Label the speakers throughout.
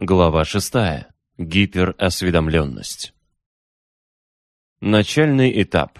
Speaker 1: Глава 6. Гиперосведомленность. Начальный этап.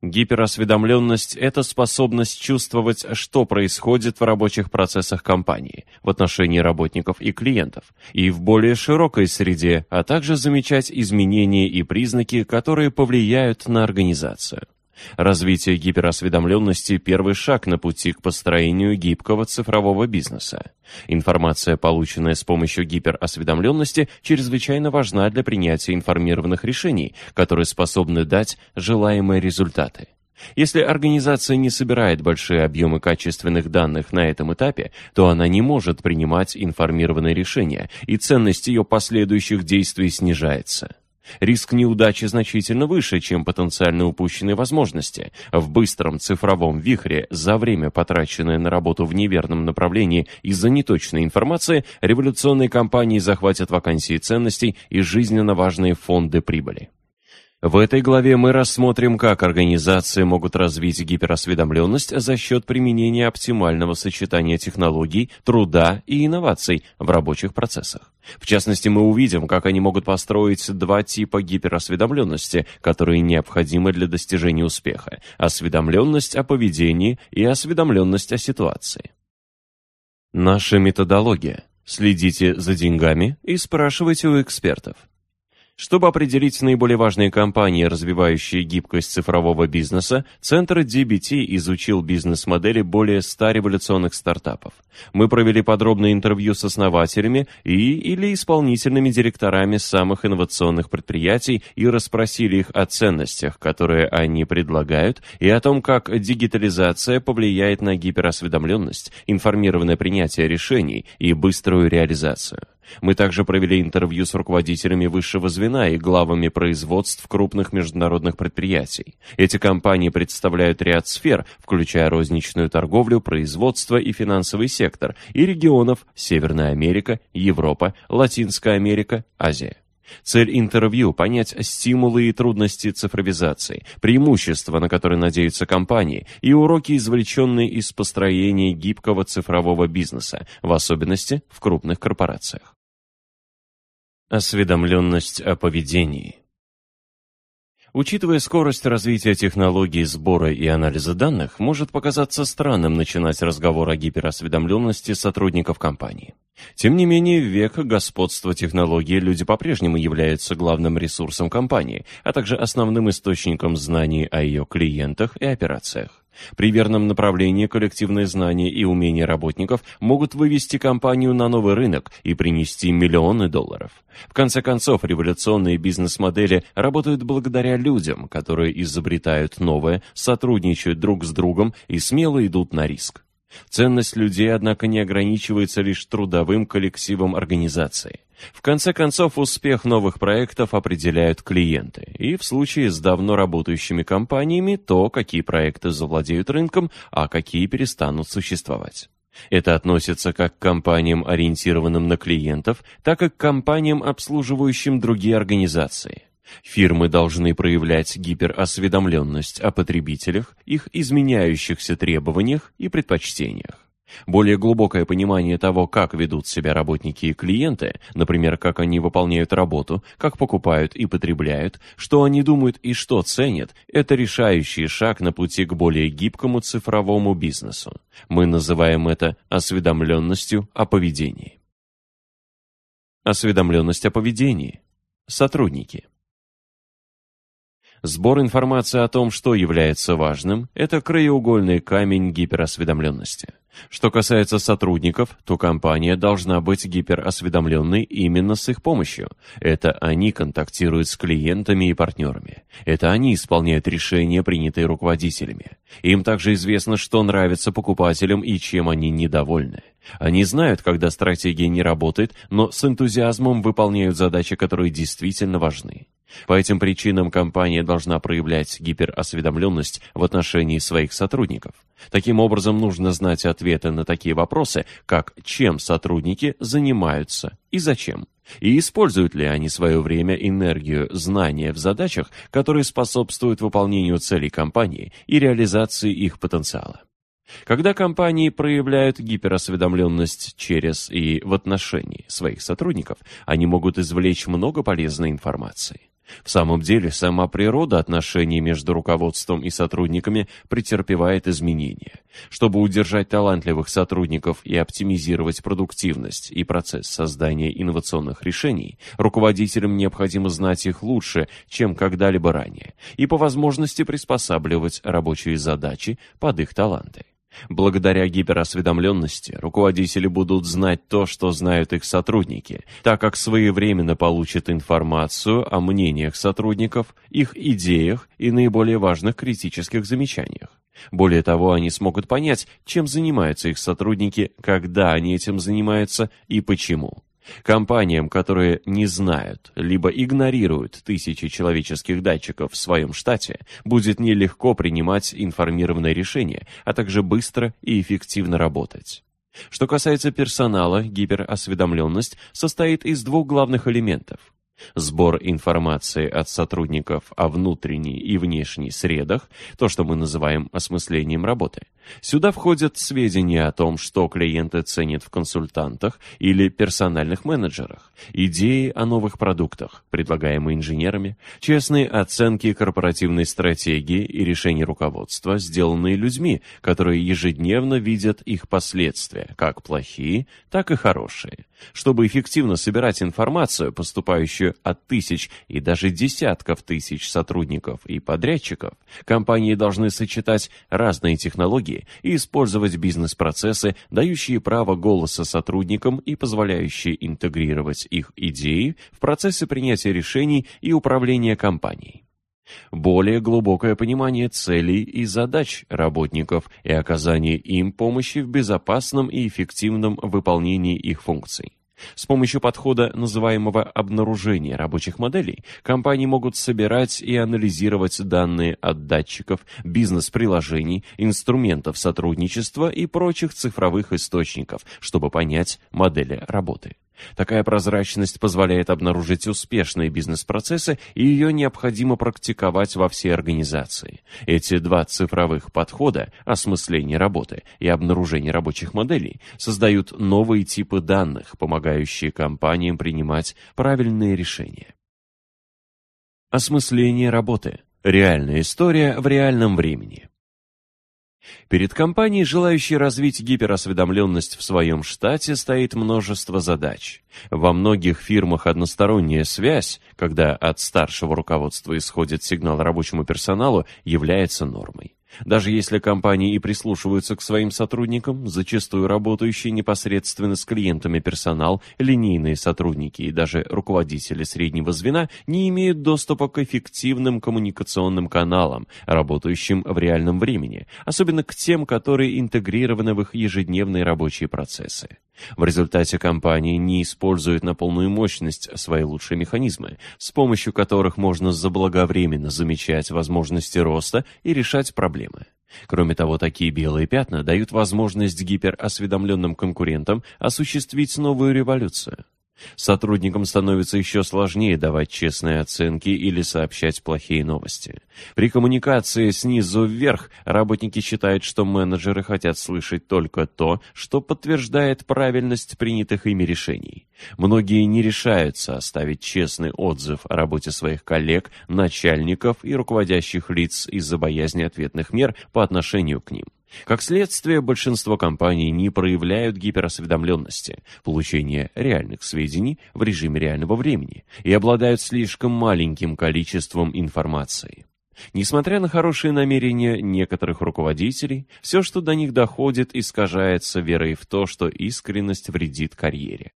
Speaker 1: Гиперосведомленность – это способность чувствовать, что происходит в рабочих процессах компании, в отношении работников и клиентов, и в более широкой среде, а также замечать изменения и признаки, которые повлияют на организацию. Развитие гиперосведомленности – первый шаг на пути к построению гибкого цифрового бизнеса. Информация, полученная с помощью гиперосведомленности, чрезвычайно важна для принятия информированных решений, которые способны дать желаемые результаты. Если организация не собирает большие объемы качественных данных на этом этапе, то она не может принимать информированные решения, и ценность ее последующих действий снижается. Риск неудачи значительно выше, чем потенциально упущенные возможности. В быстром цифровом вихре за время, потраченное на работу в неверном направлении из-за неточной информации, революционные компании захватят вакансии ценностей и жизненно важные фонды прибыли. В этой главе мы рассмотрим, как организации могут развить гиперосведомленность за счет применения оптимального сочетания технологий, труда и инноваций в рабочих процессах. В частности, мы увидим, как они могут построить два типа гиперосведомленности, которые необходимы для достижения успеха – осведомленность о поведении и осведомленность о ситуации. Наша методология. Следите за деньгами и спрашивайте у экспертов. Чтобы определить наиболее важные компании, развивающие гибкость цифрового бизнеса, Центр DBT изучил бизнес-модели более 100 революционных стартапов. Мы провели подробное интервью с основателями и или исполнительными директорами самых инновационных предприятий и расспросили их о ценностях, которые они предлагают, и о том, как дигитализация повлияет на гиперосведомленность, информированное принятие решений и быструю реализацию. Мы также провели интервью с руководителями высшего звена и главами производств крупных международных предприятий. Эти компании представляют ряд сфер, включая розничную торговлю, производство и финансовый сектор, и регионов Северная Америка, Европа, Латинская Америка, Азия. Цель интервью – понять стимулы и трудности цифровизации, преимущества, на которые надеются компании, и уроки, извлеченные из построения гибкого цифрового бизнеса, в особенности в крупных корпорациях. Осведомленность о поведении Учитывая скорость развития технологий сбора и анализа данных, может показаться странным начинать разговор о гиперосведомленности сотрудников компании. Тем не менее, в век господства технологий люди по-прежнему являются главным ресурсом компании, а также основным источником знаний о ее клиентах и операциях. При верном направлении коллективные знания и умения работников могут вывести компанию на новый рынок и принести миллионы долларов. В конце концов, революционные бизнес-модели работают благодаря людям, которые изобретают новое, сотрудничают друг с другом и смело идут на риск. Ценность людей, однако, не ограничивается лишь трудовым коллективом организации. В конце концов, успех новых проектов определяют клиенты, и в случае с давно работающими компаниями то, какие проекты завладеют рынком, а какие перестанут существовать. Это относится как к компаниям, ориентированным на клиентов, так и к компаниям, обслуживающим другие организации. Фирмы должны проявлять гиперосведомленность о потребителях, их изменяющихся требованиях и предпочтениях. Более глубокое понимание того, как ведут себя работники и клиенты, например, как они выполняют работу, как покупают и потребляют, что они думают и что ценят, это решающий шаг на пути к более гибкому цифровому бизнесу. Мы называем это осведомленностью о поведении. Осведомленность о поведении. Сотрудники. Сбор информации о том, что является важным, это краеугольный камень гиперосведомленности. Что касается сотрудников, то компания должна быть гиперосведомленной именно с их помощью. Это они контактируют с клиентами и партнерами. Это они исполняют решения, принятые руководителями. Им также известно, что нравится покупателям и чем они недовольны. Они знают, когда стратегия не работает, но с энтузиазмом выполняют задачи, которые действительно важны. По этим причинам компания должна проявлять гиперосведомленность в отношении своих сотрудников. Таким образом, нужно знать ответы на такие вопросы, как чем сотрудники занимаются и зачем, и используют ли они свое время, энергию, знания в задачах, которые способствуют выполнению целей компании и реализации их потенциала. Когда компании проявляют гиперосведомленность через и в отношении своих сотрудников, они могут извлечь много полезной информации. В самом деле, сама природа отношений между руководством и сотрудниками претерпевает изменения. Чтобы удержать талантливых сотрудников и оптимизировать продуктивность и процесс создания инновационных решений, руководителям необходимо знать их лучше, чем когда-либо ранее, и по возможности приспосабливать рабочие задачи под их таланты. Благодаря гиперосведомленности руководители будут знать то, что знают их сотрудники, так как своевременно получат информацию о мнениях сотрудников, их идеях и наиболее важных критических замечаниях. Более того, они смогут понять, чем занимаются их сотрудники, когда они этим занимаются и почему. Компаниям, которые не знают, либо игнорируют тысячи человеческих датчиков в своем штате, будет нелегко принимать информированные решения, а также быстро и эффективно работать. Что касается персонала, гиперосведомленность состоит из двух главных элементов Сбор информации от сотрудников о внутренней и внешней средах, то, что мы называем осмыслением работы. Сюда входят сведения о том, что клиенты ценят в консультантах или персональных менеджерах, идеи о новых продуктах, предлагаемые инженерами, честные оценки корпоративной стратегии и решений руководства, сделанные людьми, которые ежедневно видят их последствия, как плохие, так и хорошие. Чтобы эффективно собирать информацию, поступающую от тысяч и даже десятков тысяч сотрудников и подрядчиков, компании должны сочетать разные технологии и использовать бизнес-процессы, дающие право голоса сотрудникам и позволяющие интегрировать их идеи в процессы принятия решений и управления компанией более глубокое понимание целей и задач работников и оказание им помощи в безопасном и эффективном выполнении их функций. С помощью подхода, называемого обнаружения рабочих моделей, компании могут собирать и анализировать данные от датчиков, бизнес-приложений, инструментов сотрудничества и прочих цифровых источников, чтобы понять модели работы. Такая прозрачность позволяет обнаружить успешные бизнес-процессы, и ее необходимо практиковать во всей организации. Эти два цифровых подхода – осмысление работы и обнаружение рабочих моделей – создают новые типы данных, помогающие компаниям принимать правильные решения. Осмысление работы. Реальная история в реальном времени. Перед компанией, желающей развить гиперосведомленность в своем штате, стоит множество задач. Во многих фирмах односторонняя связь, когда от старшего руководства исходит сигнал рабочему персоналу, является нормой. Даже если компании и прислушиваются к своим сотрудникам, зачастую работающие непосредственно с клиентами персонал, линейные сотрудники и даже руководители среднего звена не имеют доступа к эффективным коммуникационным каналам, работающим в реальном времени, особенно к тем, которые интегрированы в их ежедневные рабочие процессы. В результате компании не используют на полную мощность свои лучшие механизмы, с помощью которых можно заблаговременно замечать возможности роста и решать проблемы. Кроме того, такие белые пятна дают возможность гиперосведомленным конкурентам осуществить новую революцию. Сотрудникам становится еще сложнее давать честные оценки или сообщать плохие новости. При коммуникации снизу вверх работники считают, что менеджеры хотят слышать только то, что подтверждает правильность принятых ими решений. Многие не решаются оставить честный отзыв о работе своих коллег, начальников и руководящих лиц из-за боязни ответных мер по отношению к ним. Как следствие, большинство компаний не проявляют гиперосведомленности, получения реальных сведений в режиме реального времени и обладают слишком маленьким количеством информации. Несмотря на хорошие намерения некоторых руководителей, все, что до них доходит, искажается верой в то, что искренность вредит карьере.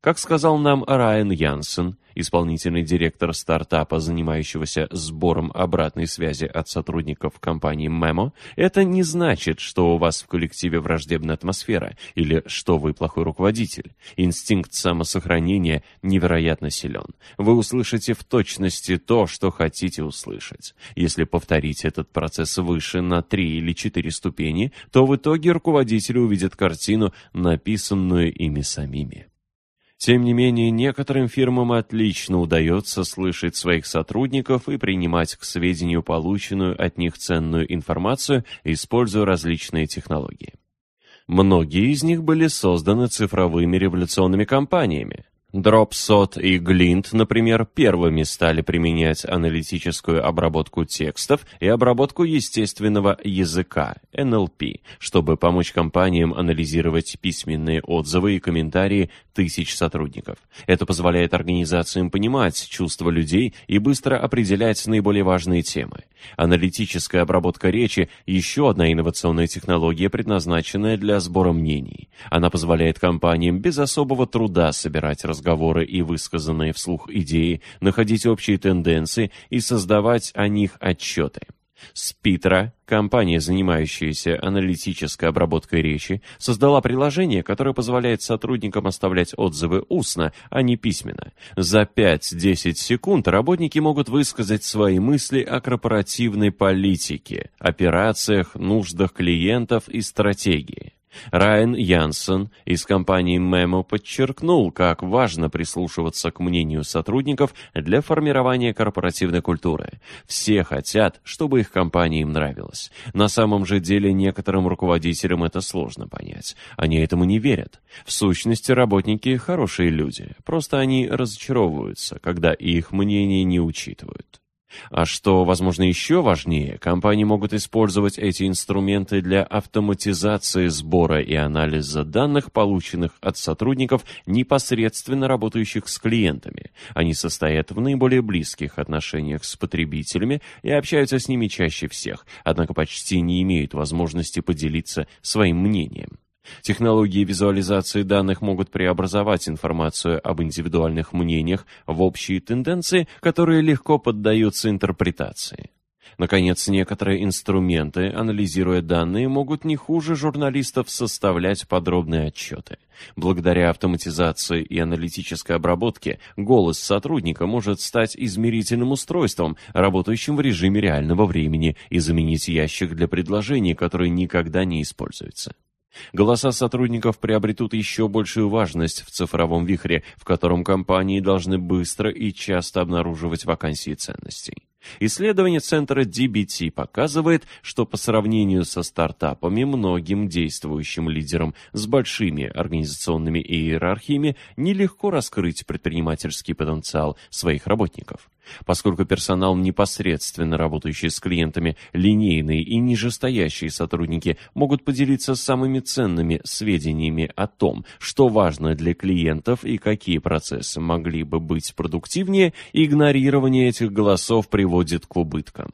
Speaker 1: Как сказал нам Райан Янсен, исполнительный директор стартапа, занимающегося сбором обратной связи от сотрудников компании Memo, это не значит, что у вас в коллективе враждебная атмосфера или что вы плохой руководитель. Инстинкт самосохранения невероятно силен. Вы услышите в точности то, что хотите услышать. Если повторить этот процесс выше на три или четыре ступени, то в итоге руководители увидят картину, написанную ими самими. Тем не менее, некоторым фирмам отлично удается слышать своих сотрудников и принимать к сведению полученную от них ценную информацию, используя различные технологии. Многие из них были созданы цифровыми революционными компаниями, Dropsot и Glint, например, первыми стали применять аналитическую обработку текстов и обработку естественного языка, NLP, чтобы помочь компаниям анализировать письменные отзывы и комментарии тысяч сотрудников. Это позволяет организациям понимать чувства людей и быстро определять наиболее важные темы. Аналитическая обработка речи – еще одна инновационная технология, предназначенная для сбора мнений. Она позволяет компаниям без особого труда собирать разговоры разговоры и высказанные вслух идеи, находить общие тенденции и создавать о них отчеты. Спитра, компания, занимающаяся аналитической обработкой речи, создала приложение, которое позволяет сотрудникам оставлять отзывы устно, а не письменно. За 5-10 секунд работники могут высказать свои мысли о корпоративной политике, операциях, нуждах клиентов и стратегии. Райан Янсен из компании Memo подчеркнул, как важно прислушиваться к мнению сотрудников для формирования корпоративной культуры. Все хотят, чтобы их компания им нравилась. На самом же деле некоторым руководителям это сложно понять. Они этому не верят. В сущности, работники хорошие люди, просто они разочаровываются, когда их мнение не учитывают. А что, возможно, еще важнее, компании могут использовать эти инструменты для автоматизации сбора и анализа данных, полученных от сотрудников, непосредственно работающих с клиентами. Они состоят в наиболее близких отношениях с потребителями и общаются с ними чаще всех, однако почти не имеют возможности поделиться своим мнением. Технологии визуализации данных могут преобразовать информацию об индивидуальных мнениях в общие тенденции, которые легко поддаются интерпретации. Наконец, некоторые инструменты, анализируя данные, могут не хуже журналистов составлять подробные отчеты. Благодаря автоматизации и аналитической обработке голос сотрудника может стать измерительным устройством, работающим в режиме реального времени, и заменить ящик для предложений, который никогда не используется. Голоса сотрудников приобретут еще большую важность в цифровом вихре, в котором компании должны быстро и часто обнаруживать вакансии ценностей. Исследование центра DBT показывает, что по сравнению со стартапами, многим действующим лидерам с большими организационными иерархиями нелегко раскрыть предпринимательский потенциал своих работников. Поскольку персонал, непосредственно работающий с клиентами, линейные и нижестоящие сотрудники могут поделиться самыми ценными сведениями о том, что важно для клиентов и какие процессы могли бы быть продуктивнее, игнорирование этих голосов приводит приводит к убыткам.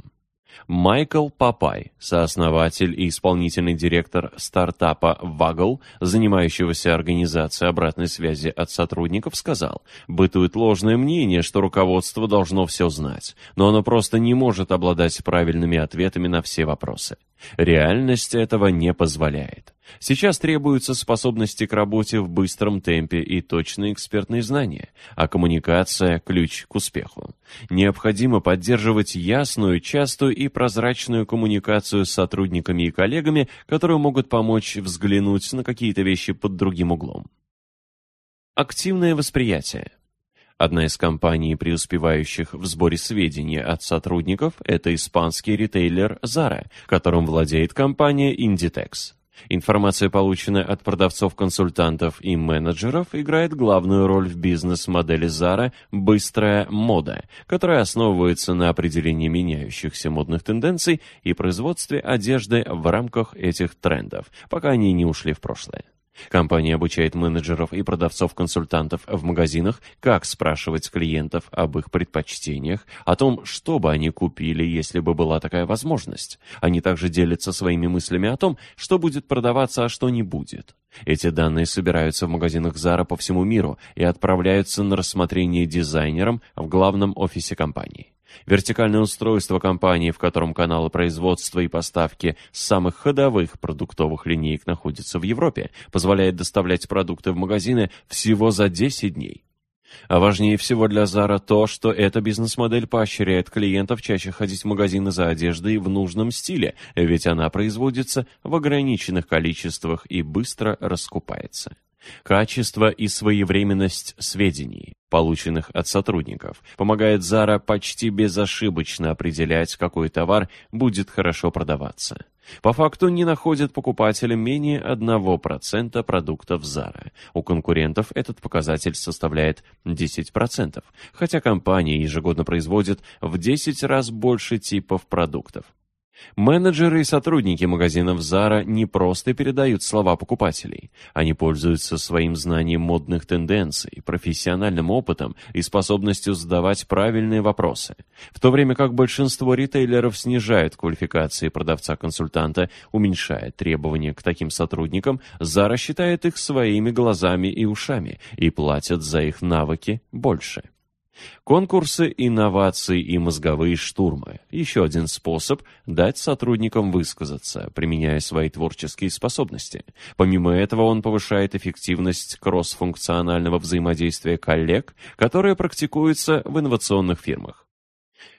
Speaker 1: Майкл Папай, сооснователь и исполнительный директор стартапа Waggle, занимающегося организацией обратной связи от сотрудников, сказал, «Бытует ложное мнение, что руководство должно все знать, но оно просто не может обладать правильными ответами на все вопросы. Реальность этого не позволяет. Сейчас требуются способности к работе в быстром темпе и точные экспертные знания, а коммуникация – ключ к успеху. Необходимо поддерживать ясную, частую и прозрачную коммуникацию с сотрудниками и коллегами, которые могут помочь взглянуть на какие-то вещи под другим углом. Активное восприятие. Одна из компаний, преуспевающих в сборе сведений от сотрудников, это испанский ритейлер Zara, которым владеет компания Inditex. Информация, полученная от продавцов-консультантов и менеджеров, играет главную роль в бизнес-модели Zara «быстрая мода», которая основывается на определении меняющихся модных тенденций и производстве одежды в рамках этих трендов, пока они не ушли в прошлое. Компания обучает менеджеров и продавцов-консультантов в магазинах, как спрашивать клиентов об их предпочтениях, о том, что бы они купили, если бы была такая возможность. Они также делятся своими мыслями о том, что будет продаваться, а что не будет. Эти данные собираются в магазинах Zara по всему миру и отправляются на рассмотрение дизайнерам в главном офисе компании. Вертикальное устройство компании, в котором каналы производства и поставки самых ходовых продуктовых линеек находятся в Европе, позволяет доставлять продукты в магазины всего за 10 дней. А важнее всего для Zara то, что эта бизнес-модель поощряет клиентов чаще ходить в магазины за одеждой в нужном стиле, ведь она производится в ограниченных количествах и быстро раскупается. Качество и своевременность сведений, полученных от сотрудников, помогает Zara почти безошибочно определять, какой товар будет хорошо продаваться. По факту не находят покупателя менее 1% продуктов Zara. У конкурентов этот показатель составляет 10%, хотя компания ежегодно производит в 10 раз больше типов продуктов. Менеджеры и сотрудники магазинов Zara не просто передают слова покупателей. Они пользуются своим знанием модных тенденций, профессиональным опытом и способностью задавать правильные вопросы. В то время как большинство ритейлеров снижают квалификации продавца-консультанта, уменьшая требования к таким сотрудникам, Zara считает их своими глазами и ушами и платят за их навыки больше. Конкурсы, инновации и мозговые штурмы – еще один способ дать сотрудникам высказаться, применяя свои творческие способности. Помимо этого он повышает эффективность кроссфункционального взаимодействия коллег, которое практикуется в инновационных фирмах.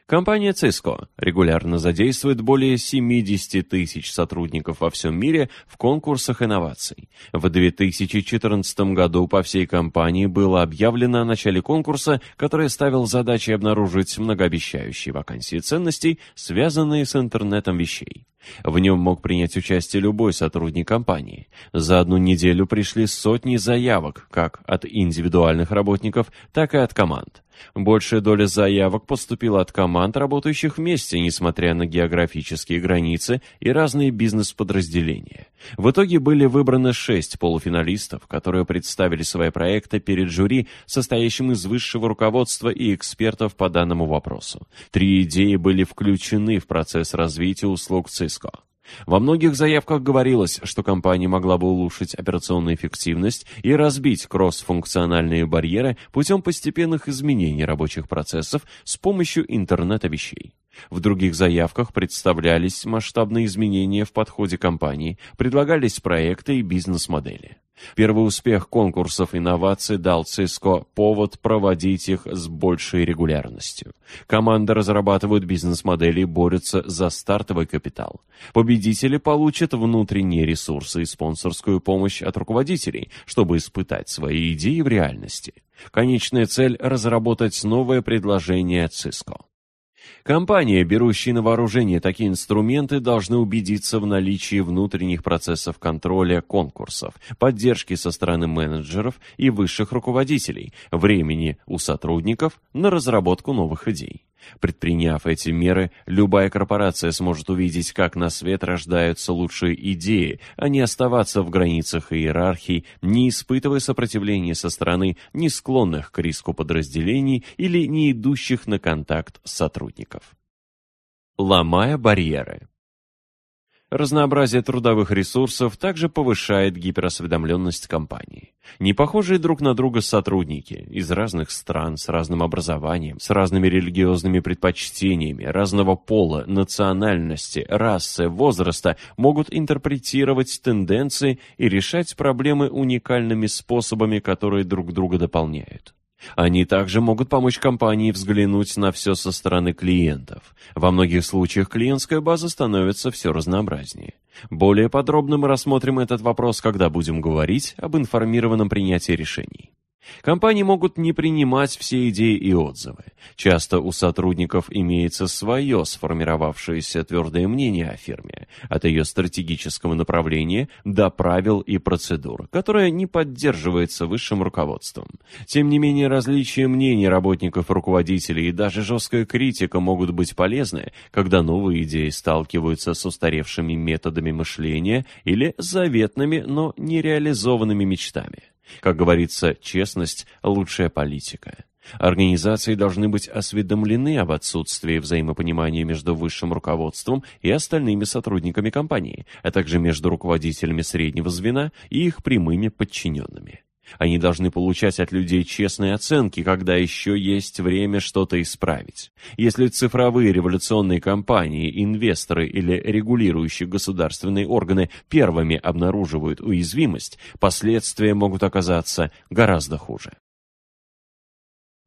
Speaker 1: Компания Cisco регулярно задействует более 70 тысяч сотрудников во всем мире в конкурсах инноваций. В 2014 году по всей компании было объявлено о начале конкурса, который ставил задачей обнаружить многообещающие вакансии ценностей, связанные с интернетом вещей. В нем мог принять участие любой сотрудник компании. За одну неделю пришли сотни заявок, как от индивидуальных работников, так и от команд. Большая доля заявок поступила от команд, работающих вместе, несмотря на географические границы и разные бизнес-подразделения. В итоге были выбраны шесть полуфиналистов, которые представили свои проекты перед жюри, состоящим из высшего руководства и экспертов по данному вопросу. Три идеи были включены в процесс развития услуг Cisco. Во многих заявках говорилось, что компания могла бы улучшить операционную эффективность и разбить кроссфункциональные барьеры путем постепенных изменений рабочих процессов с помощью интернета вещей. В других заявках представлялись масштабные изменения в подходе компании, предлагались проекты и бизнес-модели. Первый успех конкурсов инноваций дал Cisco повод проводить их с большей регулярностью. Команды разрабатывают бизнес-модели и борются за стартовый капитал. Победители получат внутренние ресурсы и спонсорскую помощь от руководителей, чтобы испытать свои идеи в реальности. Конечная цель – разработать новое предложение Cisco. Компании, берущие на вооружение такие инструменты, должны убедиться в наличии внутренних процессов контроля конкурсов, поддержки со стороны менеджеров и высших руководителей, времени у сотрудников на разработку новых идей. Предприняв эти меры, любая корпорация сможет увидеть, как на свет рождаются лучшие идеи, а не оставаться в границах иерархий, не испытывая сопротивления со стороны не склонных к риску подразделений или не идущих на контакт сотрудников. Ломая барьеры. Разнообразие трудовых ресурсов также повышает гиперосведомленность компании. Не похожие друг на друга сотрудники из разных стран с разным образованием, с разными религиозными предпочтениями, разного пола, национальности, расы, возраста могут интерпретировать тенденции и решать проблемы уникальными способами, которые друг друга дополняют. Они также могут помочь компании взглянуть на все со стороны клиентов. Во многих случаях клиентская база становится все разнообразнее. Более подробно мы рассмотрим этот вопрос, когда будем говорить об информированном принятии решений. Компании могут не принимать все идеи и отзывы. Часто у сотрудников имеется свое сформировавшееся твердое мнение о фирме, от ее стратегического направления до правил и процедур, которое не поддерживается высшим руководством. Тем не менее, различия мнений работников, руководителей и даже жесткая критика могут быть полезны, когда новые идеи сталкиваются с устаревшими методами мышления или заветными, но нереализованными мечтами. Как говорится, честность – лучшая политика. Организации должны быть осведомлены об отсутствии взаимопонимания между высшим руководством и остальными сотрудниками компании, а также между руководителями среднего звена и их прямыми подчиненными. Они должны получать от людей честные оценки, когда еще есть время что-то исправить. Если цифровые революционные компании, инвесторы или регулирующие государственные органы первыми обнаруживают уязвимость, последствия могут оказаться гораздо хуже.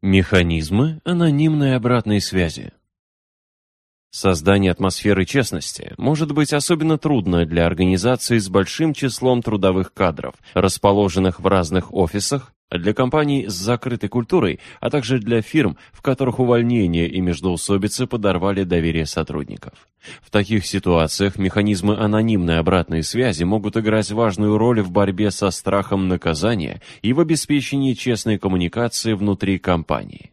Speaker 1: Механизмы анонимной обратной связи Создание атмосферы честности может быть особенно трудно для организаций с большим числом трудовых кадров, расположенных в разных офисах, для компаний с закрытой культурой, а также для фирм, в которых увольнения и междоусобицы подорвали доверие сотрудников. В таких ситуациях механизмы анонимной обратной связи могут играть важную роль в борьбе со страхом наказания и в обеспечении честной коммуникации внутри компании.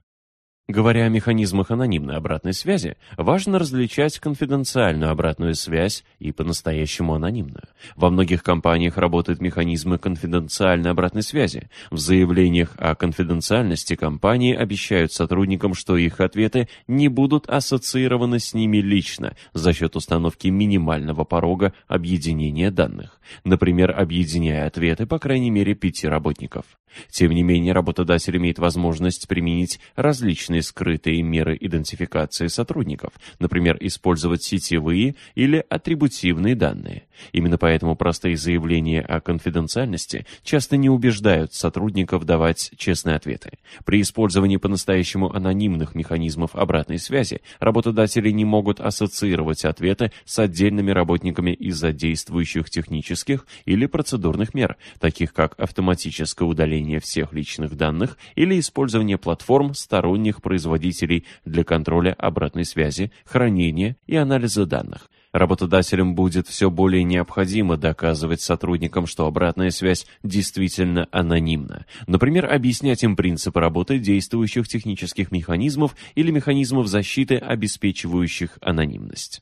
Speaker 1: Говоря о механизмах анонимной обратной связи, важно различать конфиденциальную обратную связь и по-настоящему анонимную. Во многих компаниях работают механизмы конфиденциальной обратной связи. В заявлениях о конфиденциальности компании обещают сотрудникам, что их ответы не будут ассоциированы с ними лично за счет установки минимального порога объединения данных. Например, объединяя ответы по крайней мере пяти работников. Тем не менее, работодатель имеет возможность применить различные скрытые меры идентификации сотрудников, например, использовать сетевые или атрибутивные данные. Именно поэтому простые заявления о конфиденциальности часто не убеждают сотрудников давать честные ответы. При использовании по-настоящему анонимных механизмов обратной связи работодатели не могут ассоциировать ответы с отдельными работниками из-за действующих технических или процедурных мер, таких как автоматическое удаление всех личных данных или использование платформ сторонних производителей для контроля обратной связи, хранения и анализа данных. Работодателям будет все более необходимо доказывать сотрудникам, что обратная связь действительно анонимна. Например, объяснять им принципы работы действующих технических механизмов или механизмов защиты, обеспечивающих анонимность.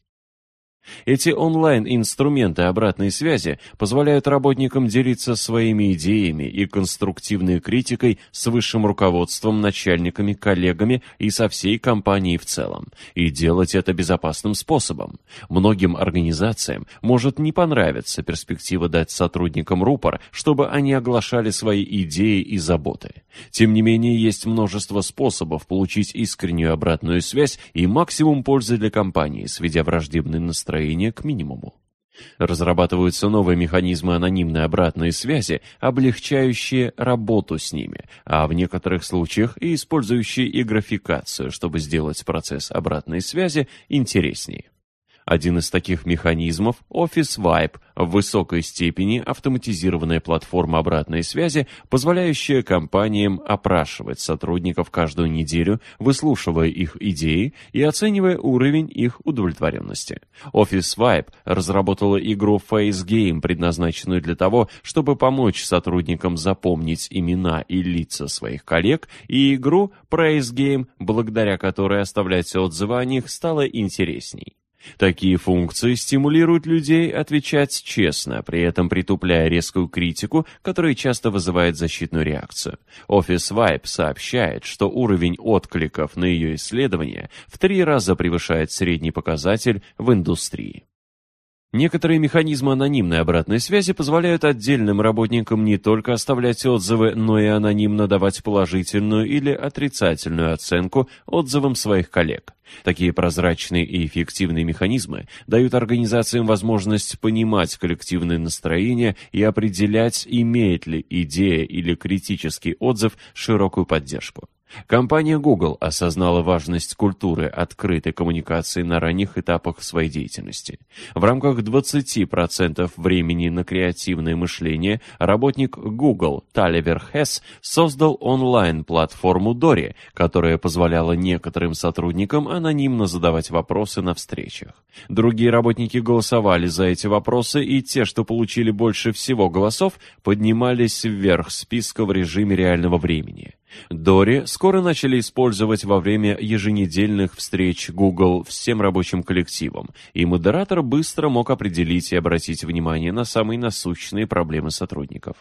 Speaker 1: Эти онлайн-инструменты обратной связи позволяют работникам делиться своими идеями и конструктивной критикой с высшим руководством, начальниками, коллегами и со всей компанией в целом, и делать это безопасным способом. Многим организациям может не понравиться перспектива дать сотрудникам рупор, чтобы они оглашали свои идеи и заботы. Тем не менее, есть множество способов получить искреннюю обратную связь и максимум пользы для компании, сведя враждебные настроения к минимуму. Разрабатываются новые механизмы анонимной обратной связи, облегчающие работу с ними, а в некоторых случаях и использующие и графикацию, чтобы сделать процесс обратной связи интереснее. Один из таких механизмов – Office Vibe, в высокой степени автоматизированная платформа обратной связи, позволяющая компаниям опрашивать сотрудников каждую неделю, выслушивая их идеи и оценивая уровень их удовлетворенности. Office Vibe разработала игру Face Game, предназначенную для того, чтобы помочь сотрудникам запомнить имена и лица своих коллег, и игру Praise Game, благодаря которой оставлять отзывы о них стало интересней. Такие функции стимулируют людей отвечать честно, при этом притупляя резкую критику, которая часто вызывает защитную реакцию. Office Vibe сообщает, что уровень откликов на ее исследования в три раза превышает средний показатель в индустрии. Некоторые механизмы анонимной обратной связи позволяют отдельным работникам не только оставлять отзывы, но и анонимно давать положительную или отрицательную оценку отзывам своих коллег. Такие прозрачные и эффективные механизмы дают организациям возможность понимать коллективное настроение и определять, имеет ли идея или критический отзыв широкую поддержку. Компания Google осознала важность культуры открытой коммуникации на ранних этапах своей деятельности. В рамках 20% времени на креативное мышление работник Google Таливер Хесс создал онлайн-платформу Дори, которая позволяла некоторым сотрудникам анонимно задавать вопросы на встречах. Другие работники голосовали за эти вопросы, и те, что получили больше всего голосов, поднимались вверх списка в режиме реального времени. Дори скоро начали использовать во время еженедельных встреч Google всем рабочим коллективом, и модератор быстро мог определить и обратить внимание на самые насущные проблемы сотрудников.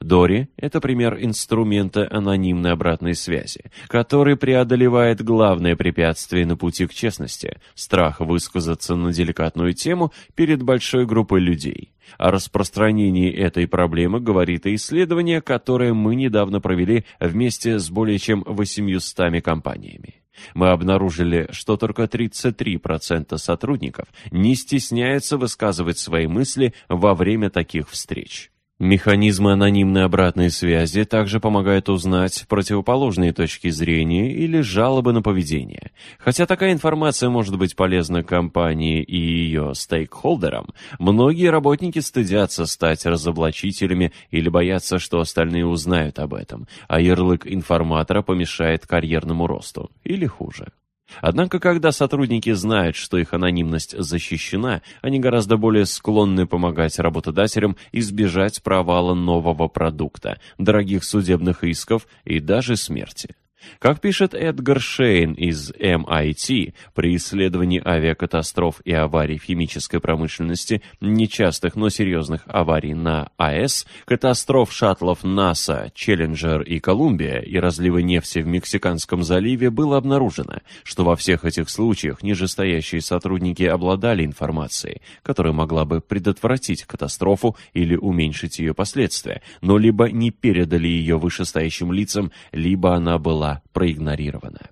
Speaker 1: Дори – это пример инструмента анонимной обратной связи, который преодолевает главное препятствие на пути к честности – страх высказаться на деликатную тему перед большой группой людей. О распространении этой проблемы говорит и исследование, которое мы недавно провели вместе с более чем 800 компаниями. Мы обнаружили, что только 33% сотрудников не стесняются высказывать свои мысли во время таких встреч. Механизмы анонимной обратной связи также помогают узнать противоположные точки зрения или жалобы на поведение. Хотя такая информация может быть полезна компании и ее стейкхолдерам, многие работники стыдятся стать разоблачителями или боятся, что остальные узнают об этом, а ярлык информатора помешает карьерному росту. Или хуже. Однако, когда сотрудники знают, что их анонимность защищена, они гораздо более склонны помогать работодателям избежать провала нового продукта, дорогих судебных исков и даже смерти. Как пишет Эдгар Шейн из MIT, при исследовании авиакатастроф и аварий в химической промышленности, нечастых, но серьезных аварий на АЭС, катастроф шаттлов НАСА, Челленджер и Колумбия и разлива нефти в Мексиканском заливе было обнаружено, что во всех этих случаях нижестоящие сотрудники обладали информацией, которая могла бы предотвратить катастрофу или уменьшить ее последствия, но либо не передали ее вышестоящим лицам, либо она была проигнорирована.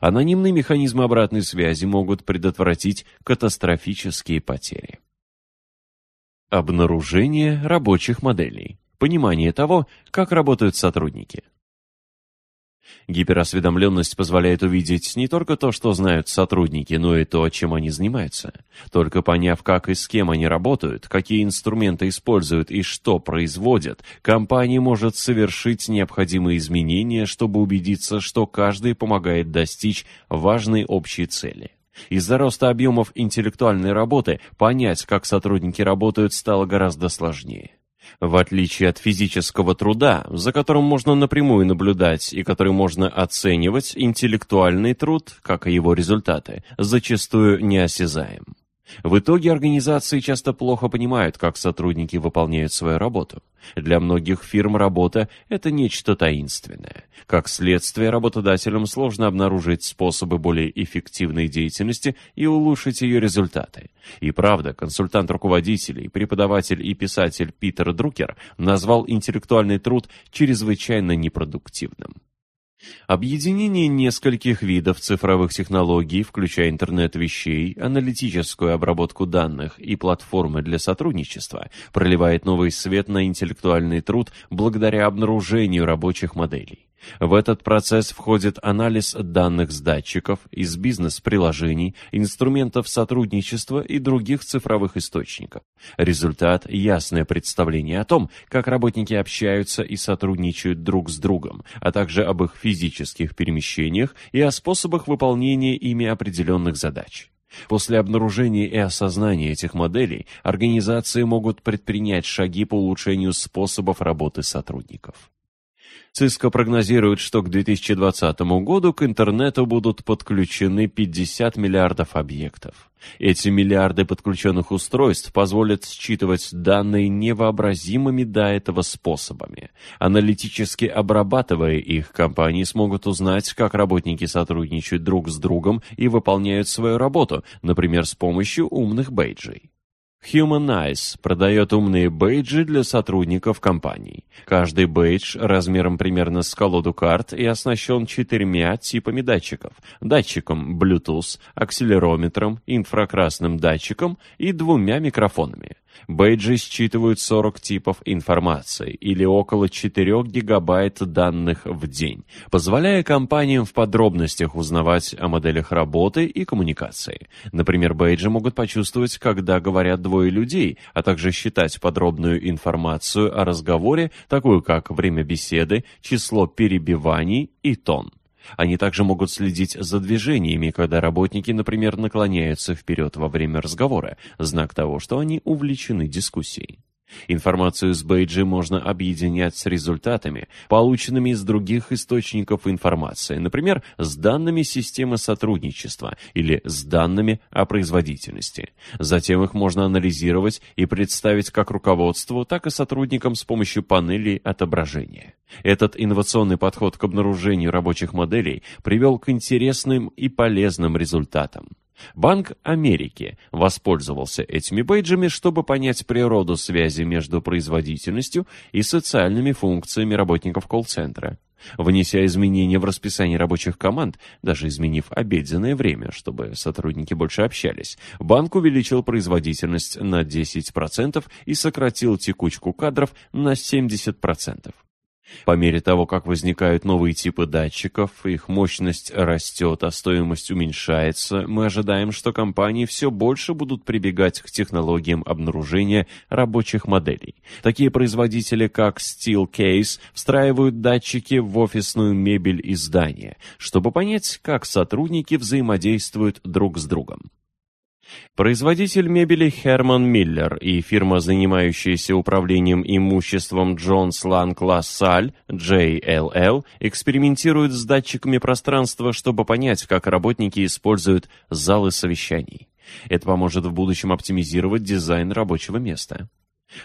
Speaker 1: Анонимные механизмы обратной связи могут предотвратить катастрофические потери. Обнаружение рабочих моделей. Понимание того, как работают сотрудники. Гиперосведомленность позволяет увидеть не только то, что знают сотрудники, но и то, чем они занимаются. Только поняв, как и с кем они работают, какие инструменты используют и что производят, компания может совершить необходимые изменения, чтобы убедиться, что каждый помогает достичь важной общей цели. Из-за роста объемов интеллектуальной работы понять, как сотрудники работают, стало гораздо сложнее. В отличие от физического труда, за которым можно напрямую наблюдать и который можно оценивать, интеллектуальный труд, как и его результаты, зачастую неосязаем. В итоге организации часто плохо понимают, как сотрудники выполняют свою работу. Для многих фирм работа – это нечто таинственное. Как следствие, работодателям сложно обнаружить способы более эффективной деятельности и улучшить ее результаты. И правда, консультант руководителей, преподаватель и писатель Питер Друкер назвал интеллектуальный труд чрезвычайно непродуктивным. Объединение нескольких видов цифровых технологий, включая интернет вещей, аналитическую обработку данных и платформы для сотрудничества, проливает новый свет на интеллектуальный труд благодаря обнаружению рабочих моделей. В этот процесс входит анализ данных с датчиков, из бизнес-приложений, инструментов сотрудничества и других цифровых источников. Результат – ясное представление о том, как работники общаются и сотрудничают друг с другом, а также об их физических перемещениях и о способах выполнения ими определенных задач. После обнаружения и осознания этих моделей организации могут предпринять шаги по улучшению способов работы сотрудников. Cisco прогнозирует, что к 2020 году к интернету будут подключены 50 миллиардов объектов. Эти миллиарды подключенных устройств позволят считывать данные невообразимыми до этого способами. Аналитически обрабатывая их, компании смогут узнать, как работники сотрудничают друг с другом и выполняют свою работу, например, с помощью умных бейджей. Humanize продает умные бейджи для сотрудников компаний. Каждый бейдж размером примерно с колоду карт и оснащен четырьмя типами датчиков. Датчиком Bluetooth, акселерометром, инфракрасным датчиком и двумя микрофонами. Бейджи считывают 40 типов информации или около 4 гигабайт данных в день, позволяя компаниям в подробностях узнавать о моделях работы и коммуникации. Например, бейджи могут почувствовать, когда говорят двое людей, а также считать подробную информацию о разговоре, такую как время беседы, число перебиваний и тон. Они также могут следить за движениями, когда работники, например, наклоняются вперед во время разговора, знак того, что они увлечены дискуссией. Информацию с бейджи можно объединять с результатами, полученными из других источников информации, например, с данными системы сотрудничества или с данными о производительности. Затем их можно анализировать и представить как руководству, так и сотрудникам с помощью панелей отображения. Этот инновационный подход к обнаружению рабочих моделей привел к интересным и полезным результатам. Банк Америки воспользовался этими бейджами, чтобы понять природу связи между производительностью и социальными функциями работников колл-центра. Внеся изменения в расписание рабочих команд, даже изменив обеденное время, чтобы сотрудники больше общались, банк увеличил производительность на 10% и сократил текучку кадров на 70%. По мере того, как возникают новые типы датчиков, их мощность растет, а стоимость уменьшается, мы ожидаем, что компании все больше будут прибегать к технологиям обнаружения рабочих моделей. Такие производители, как Steelcase, встраивают датчики в офисную мебель и здания, чтобы понять, как сотрудники взаимодействуют друг с другом. Производитель мебели Херман Миллер и фирма, занимающаяся управлением имуществом Джонс Ланг Лассаль, JLL, экспериментируют с датчиками пространства, чтобы понять, как работники используют залы совещаний. Это поможет в будущем оптимизировать дизайн рабочего места.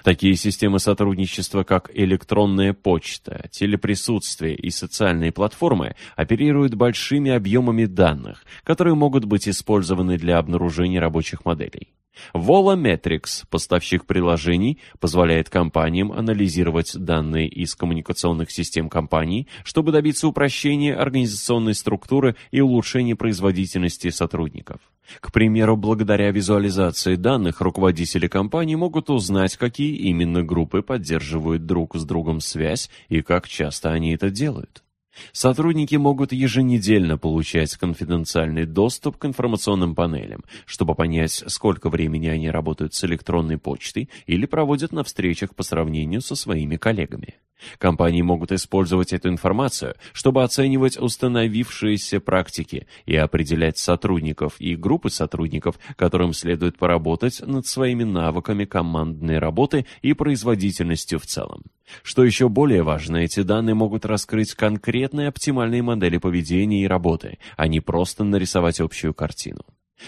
Speaker 1: Такие системы сотрудничества, как электронная почта, телеприсутствие и социальные платформы, оперируют большими объемами данных, которые могут быть использованы для обнаружения рабочих моделей. Volometrics, поставщик приложений, позволяет компаниям анализировать данные из коммуникационных систем компаний, чтобы добиться упрощения организационной структуры и улучшения производительности сотрудников. К примеру, благодаря визуализации данных руководители компании могут узнать, какие именно группы поддерживают друг с другом связь и как часто они это делают. Сотрудники могут еженедельно получать конфиденциальный доступ к информационным панелям, чтобы понять, сколько времени они работают с электронной почтой или проводят на встречах по сравнению со своими коллегами. Компании могут использовать эту информацию, чтобы оценивать установившиеся практики и определять сотрудников и группы сотрудников, которым следует поработать над своими навыками командной работы и производительностью в целом. Что еще более важно, эти данные могут раскрыть конкретные оптимальные модели поведения и работы, а не просто нарисовать общую картину.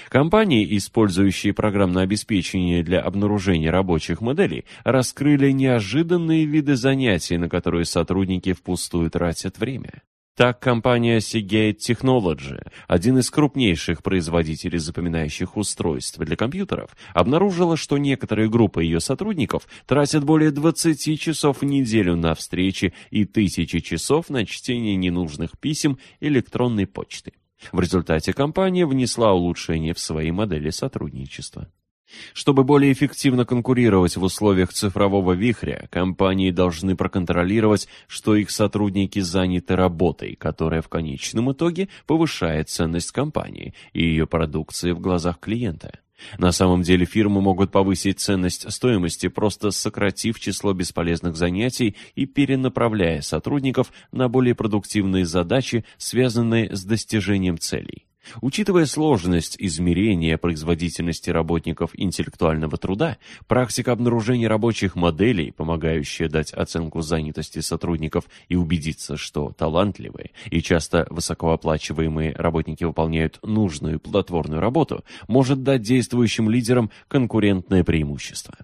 Speaker 1: Компании, использующие программное обеспечение для обнаружения рабочих моделей, раскрыли неожиданные виды занятий, на которые сотрудники впустую тратят время. Так, компания Seagate Technology, один из крупнейших производителей запоминающих устройств для компьютеров, обнаружила, что некоторые группы ее сотрудников тратят более 20 часов в неделю на встречи и тысячи часов на чтение ненужных писем электронной почты. В результате компания внесла улучшения в свои модели сотрудничества. Чтобы более эффективно конкурировать в условиях цифрового вихря, компании должны проконтролировать, что их сотрудники заняты работой, которая в конечном итоге повышает ценность компании и ее продукции в глазах клиента. На самом деле фирмы могут повысить ценность стоимости, просто сократив число бесполезных занятий и перенаправляя сотрудников на более продуктивные задачи, связанные с достижением целей. Учитывая сложность измерения производительности работников интеллектуального труда, практика обнаружения рабочих моделей, помогающая дать оценку занятости сотрудников и убедиться, что талантливые и часто высокооплачиваемые работники выполняют нужную плодотворную работу, может дать действующим лидерам конкурентное преимущество.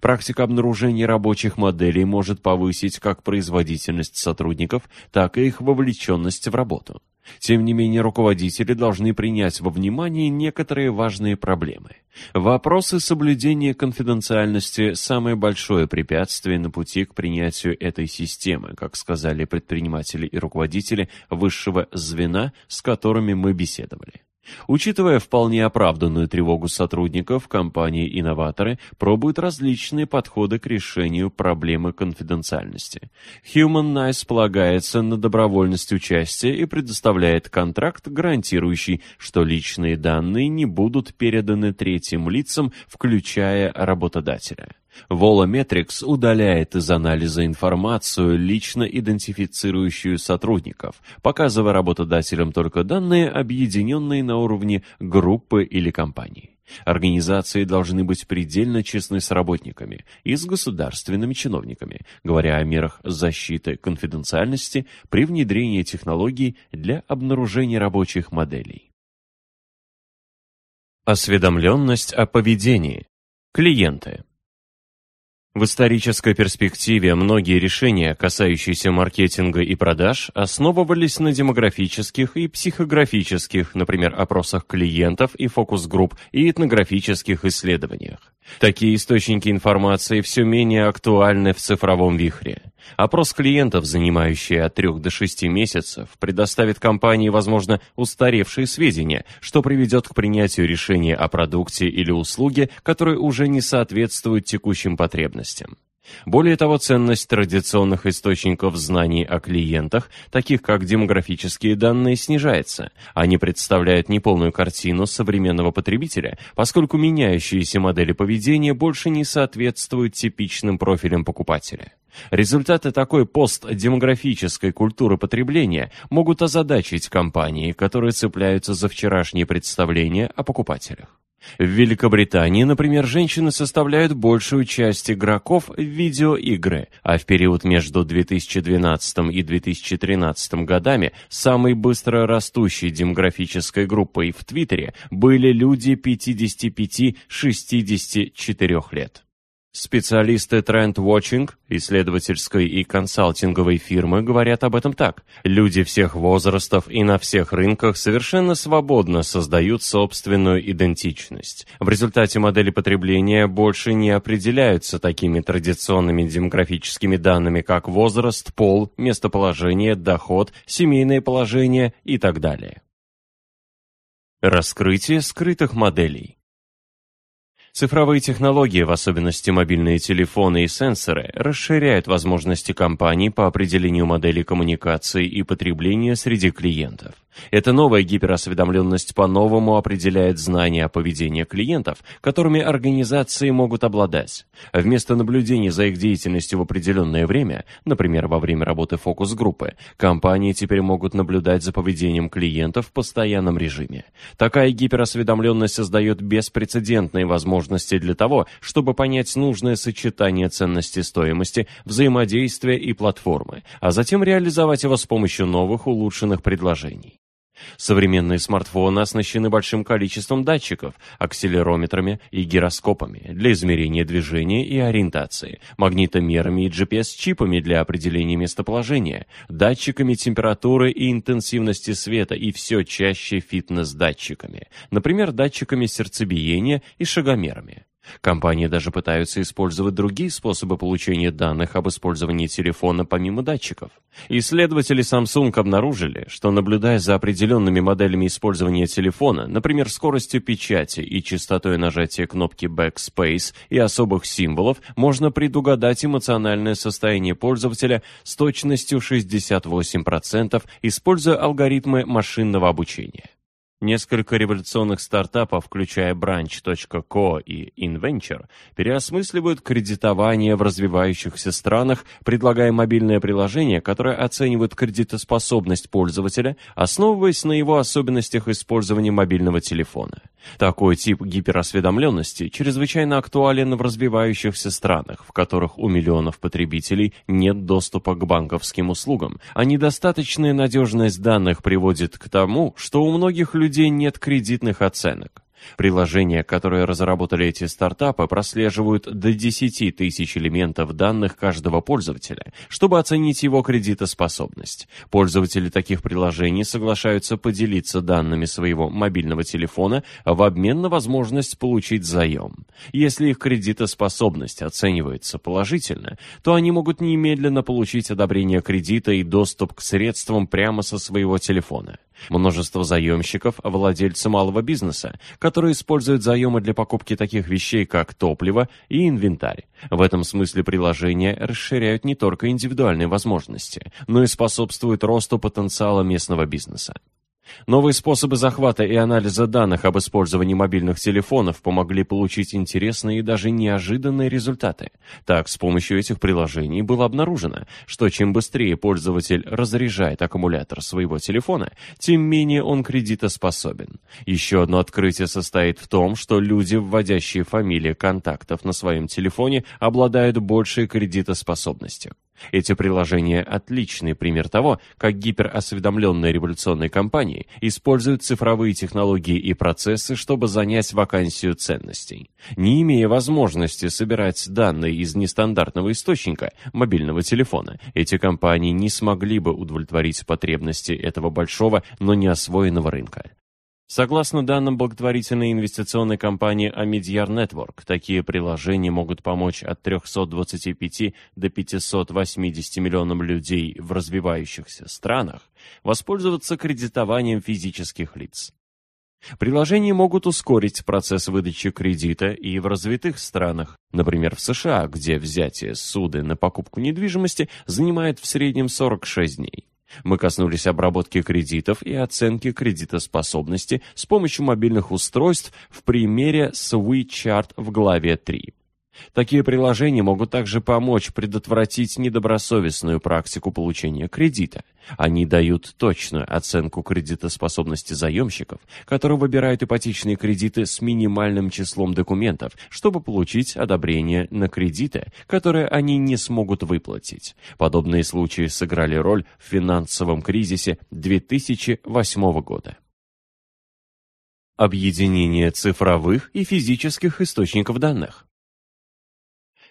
Speaker 1: Практика обнаружения рабочих моделей может повысить как производительность сотрудников, так и их вовлеченность в работу. Тем не менее, руководители должны принять во внимание некоторые важные проблемы. Вопросы соблюдения конфиденциальности – самое большое препятствие на пути к принятию этой системы, как сказали предприниматели и руководители высшего звена, с которыми мы беседовали. Учитывая вполне оправданную тревогу сотрудников, компании-инноваторы пробуют различные подходы к решению проблемы конфиденциальности. Human Nice полагается на добровольность участия и предоставляет контракт, гарантирующий, что личные данные не будут переданы третьим лицам, включая работодателя. Volometrics удаляет из анализа информацию, лично идентифицирующую сотрудников, показывая работодателям только данные, объединенные на уровне группы или компании. Организации должны быть предельно честны с работниками и с государственными чиновниками, говоря о мерах защиты конфиденциальности при внедрении технологий для обнаружения рабочих моделей. Осведомленность о поведении. Клиенты. В исторической перспективе многие решения, касающиеся маркетинга и продаж, основывались на демографических и психографических, например, опросах клиентов и фокус-групп и этнографических исследованиях. Такие источники информации все менее актуальны в цифровом вихре. Опрос клиентов, занимающий от 3 до 6 месяцев, предоставит компании, возможно, устаревшие сведения, что приведет к принятию решения о продукте или услуге, которые уже не соответствуют текущим потребностям. Более того, ценность традиционных источников знаний о клиентах, таких как демографические данные, снижается. Они представляют неполную картину современного потребителя, поскольку меняющиеся модели поведения больше не соответствуют типичным профилям покупателя. Результаты такой постдемографической культуры потребления могут озадачить компании, которые цепляются за вчерашние представления о покупателях. В Великобритании, например, женщины составляют большую часть игроков в видеоигры, а в период между 2012 и 2013 годами самой быстро растущей демографической группой в Твиттере были люди 55-64 лет. Специалисты Trend Watching, исследовательской и консалтинговой фирмы, говорят об этом так. Люди всех возрастов и на всех рынках совершенно свободно создают собственную идентичность. В результате модели потребления больше не определяются такими традиционными демографическими данными, как возраст, пол, местоположение, доход, семейное положение и так далее. Раскрытие скрытых моделей Цифровые технологии, в особенности мобильные телефоны и сенсоры, расширяют возможности компаний по определению моделей коммуникации и потребления среди клиентов. Эта новая гиперосведомленность по-новому определяет знания о поведении клиентов, которыми организации могут обладать. Вместо наблюдения за их деятельностью в определенное время, например, во время работы фокус-группы, компании теперь могут наблюдать за поведением клиентов в постоянном режиме. Такая гиперосведомленность создает беспрецедентные возможности для того, чтобы понять нужное сочетание ценности стоимости, взаимодействия и платформы, а затем реализовать его с помощью новых улучшенных предложений. Современные смартфоны оснащены большим количеством датчиков, акселерометрами и гироскопами для измерения движения и ориентации, магнитомерами и GPS-чипами для определения местоположения, датчиками температуры и интенсивности света и все чаще фитнес-датчиками, например, датчиками сердцебиения и шагомерами. Компании даже пытаются использовать другие способы получения данных об использовании телефона помимо датчиков. Исследователи Samsung обнаружили, что наблюдая за определенными моделями использования телефона, например, скоростью печати и частотой нажатия кнопки Backspace и особых символов, можно предугадать эмоциональное состояние пользователя с точностью 68%, используя алгоритмы машинного обучения. Несколько революционных стартапов, включая Branch.co и InVenture, переосмысливают кредитование в развивающихся странах, предлагая мобильное приложение, которое оценивает кредитоспособность пользователя, основываясь на его особенностях использования мобильного телефона. Такой тип гиперосведомленности чрезвычайно актуален в развивающихся странах, в которых у миллионов потребителей нет доступа к банковским услугам, а недостаточная надежность данных приводит к тому, что у многих людей нет кредитных оценок. Приложения, которые разработали эти стартапы, прослеживают до 10 тысяч элементов данных каждого пользователя, чтобы оценить его кредитоспособность. Пользователи таких приложений соглашаются поделиться данными своего мобильного телефона в обмен на возможность получить заем. Если их кредитоспособность оценивается положительно, то они могут немедленно получить одобрение кредита и доступ к средствам прямо со своего телефона. Множество заемщиков – владельцы малого бизнеса, которые используют заемы для покупки таких вещей, как топливо и инвентарь. В этом смысле приложения расширяют не только индивидуальные возможности, но и способствуют росту потенциала местного бизнеса. Новые способы захвата и анализа данных об использовании мобильных телефонов помогли получить интересные и даже неожиданные результаты. Так, с помощью этих приложений было обнаружено, что чем быстрее пользователь разряжает аккумулятор своего телефона, тем менее он кредитоспособен. Еще одно открытие состоит в том, что люди, вводящие фамилии контактов на своем телефоне, обладают большей кредитоспособностью. Эти приложения – отличный пример того, как гиперосведомленные революционные компании используют цифровые технологии и процессы, чтобы занять вакансию ценностей. Не имея возможности собирать данные из нестандартного источника – мобильного телефона, эти компании не смогли бы удовлетворить потребности этого большого, но не освоенного рынка. Согласно данным благотворительной инвестиционной компании Amidyar Network, такие приложения могут помочь от 325 до 580 миллионам людей в развивающихся странах воспользоваться кредитованием физических лиц. Приложения могут ускорить процесс выдачи кредита и в развитых странах, например, в США, где взятие суды на покупку недвижимости занимает в среднем 46 дней. Мы коснулись обработки кредитов и оценки кредитоспособности с помощью мобильных устройств в примере SweetChart в главе 3. Такие приложения могут также помочь предотвратить недобросовестную практику получения кредита. Они дают точную оценку кредитоспособности заемщиков, которые выбирают ипотечные кредиты с минимальным числом документов, чтобы получить одобрение на кредиты, которые они не смогут выплатить. Подобные случаи сыграли роль в финансовом кризисе 2008 года. Объединение цифровых и физических источников данных.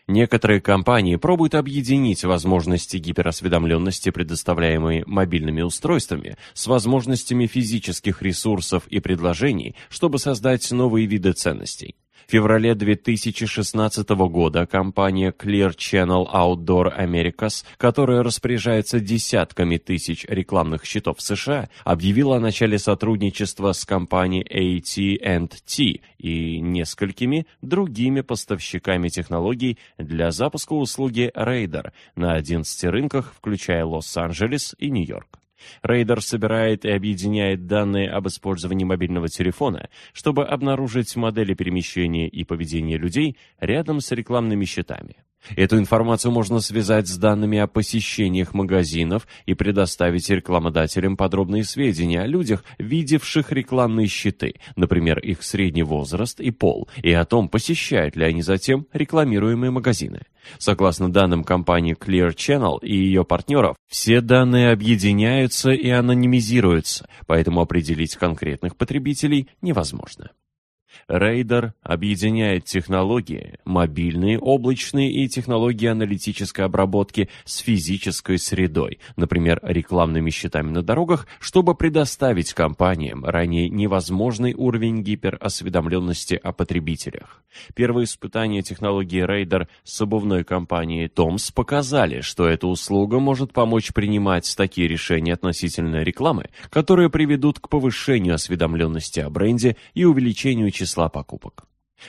Speaker 1: Некоторые компании пробуют объединить возможности гиперосведомленности, предоставляемые мобильными устройствами, с возможностями физических ресурсов и предложений, чтобы создать новые виды ценностей. Феврале 2016 года компания Clear Channel Outdoor Americas, которая распоряжается десятками тысяч рекламных счетов США, объявила о начале сотрудничества с компанией AT&T и несколькими другими поставщиками технологий для запуска услуги Raider на 11 рынках, включая Лос-Анджелес и Нью-Йорк. Рейдер собирает и объединяет данные об использовании мобильного телефона, чтобы обнаружить модели перемещения и поведения людей рядом с рекламными щитами. Эту информацию можно связать с данными о посещениях магазинов и предоставить рекламодателям подробные сведения о людях, видевших рекламные щиты, например, их средний возраст и пол, и о том, посещают ли они затем рекламируемые магазины. Согласно данным компании Clear Channel и ее партнеров, все данные объединяются и анонимизируются, поэтому определить конкретных потребителей невозможно. Рейдер объединяет технологии, мобильные, облачные и технологии аналитической обработки с физической средой, например, рекламными щитами на дорогах, чтобы предоставить компаниям ранее невозможный уровень гиперосведомленности о потребителях. Первые испытания технологии Рейдер с обувной компанией Томс показали, что эта услуга может помочь принимать такие решения относительно рекламы, которые приведут к повышению осведомленности о бренде и увеличению числа покупок.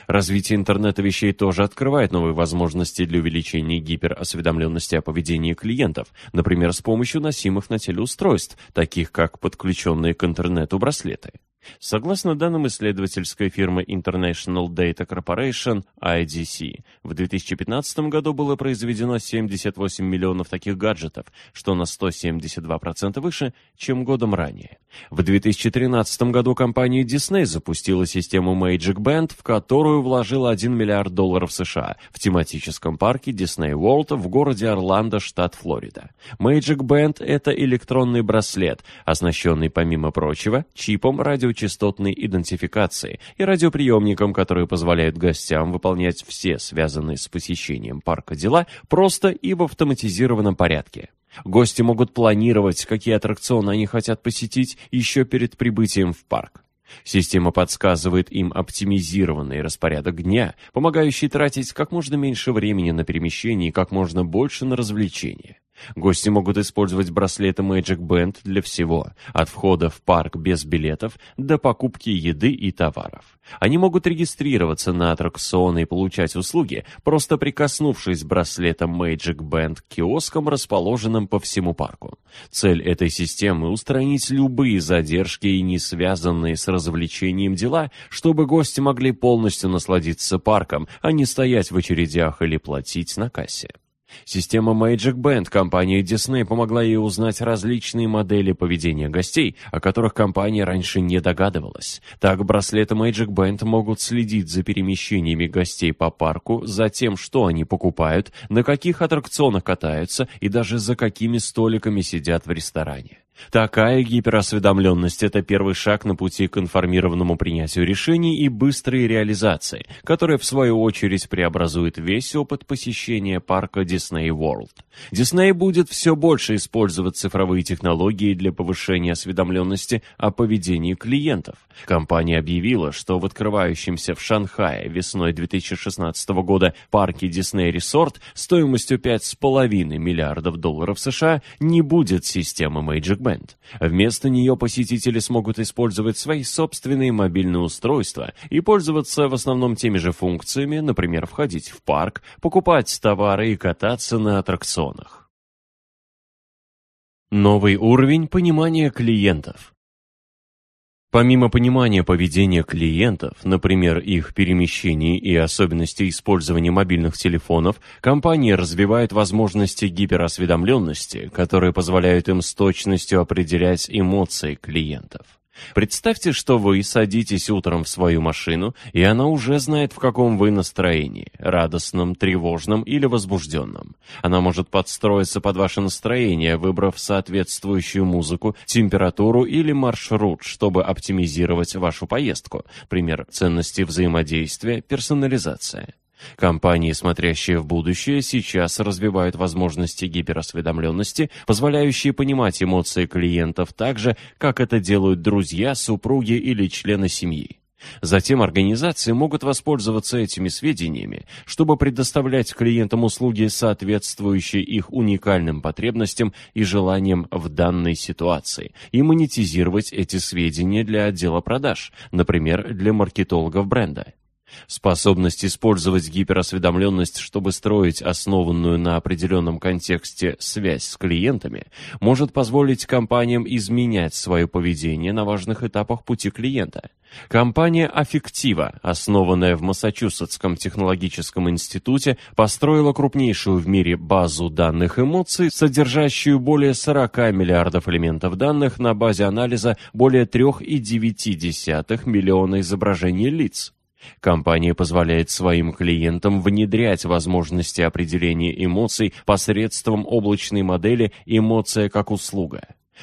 Speaker 1: Развитие интернета вещей тоже открывает новые возможности для увеличения гиперосведомленности о поведении клиентов, например, с помощью носимых на теле устройств, таких как подключенные к интернету браслеты. Согласно данным исследовательской фирмы International Data Corporation, IDC, в 2015 году было произведено 78 миллионов таких гаджетов, что на 172% выше, чем годом ранее. В 2013 году компания Disney запустила систему Magic Band, в которую вложила 1 миллиард долларов США в тематическом парке Disney World в городе Орландо, штат Флорида. Magic Band – это электронный браслет, оснащенный, помимо прочего, чипом радио радиочастотной идентификации и радиоприемником, которые позволяют гостям выполнять все связанные с посещением парка дела просто и в автоматизированном порядке. Гости могут планировать, какие аттракционы они хотят посетить еще перед прибытием в парк. Система подсказывает им оптимизированный распорядок дня, помогающий тратить как можно меньше времени на перемещение и как можно больше на развлечения. Гости могут использовать браслеты Magic Band для всего, от входа в парк без билетов до покупки еды и товаров. Они могут регистрироваться на аттракционы и получать услуги, просто прикоснувшись браслетом Magic Band к киоскам, расположенным по всему парку. Цель этой системы – устранить любые задержки и не связанные с развлечением дела, чтобы гости могли полностью насладиться парком, а не стоять в очередях или платить на кассе. Система Magic Band компании Disney помогла ей узнать различные модели поведения гостей, о которых компания раньше не догадывалась. Так, браслеты Magic Band могут следить за перемещениями гостей по парку, за тем, что они покупают, на каких аттракционах катаются и даже за какими столиками сидят в ресторане. Такая гиперосведомленность – это первый шаг на пути к информированному принятию решений и быстрой реализации, которая, в свою очередь, преобразует весь опыт посещения парка Disney World. Disney будет все больше использовать цифровые технологии для повышения осведомленности о поведении клиентов. Компания объявила, что в открывающемся в Шанхае весной 2016 года парке Disney Resort стоимостью 5,5 миллиардов долларов США не будет системы Magic Band. Вместо нее посетители смогут использовать свои собственные мобильные устройства и пользоваться в основном теми же функциями, например, входить в парк, покупать товары и кататься на аттракционах. Новый уровень понимания клиентов. Помимо понимания поведения клиентов, например, их перемещений и особенностей использования мобильных телефонов, компания развивает возможности гиперосведомленности, которые позволяют им с точностью определять эмоции клиентов. Представьте, что вы садитесь утром в свою машину, и она уже знает, в каком вы настроении – радостном, тревожном или возбужденном. Она может подстроиться под ваше настроение, выбрав соответствующую музыку, температуру или маршрут, чтобы оптимизировать вашу поездку. Пример – ценности взаимодействия, персонализация. Компании, смотрящие в будущее, сейчас развивают возможности гиперосведомленности, позволяющие понимать эмоции клиентов так же, как это делают друзья, супруги или члены семьи. Затем организации могут воспользоваться этими сведениями, чтобы предоставлять клиентам услуги, соответствующие их уникальным потребностям и желаниям в данной ситуации, и монетизировать эти сведения для отдела продаж, например, для маркетологов бренда. Способность использовать гиперосведомленность, чтобы строить основанную на определенном контексте связь с клиентами, может позволить компаниям изменять свое поведение на важных этапах пути клиента. Компания Affectiva, основанная в Массачусетском технологическом институте, построила крупнейшую в мире базу данных эмоций, содержащую более 40 миллиардов элементов данных на базе анализа более 3,9 миллиона изображений лиц. Компания позволяет своим клиентам внедрять возможности определения эмоций посредством облачной модели «Эмоция как услуга».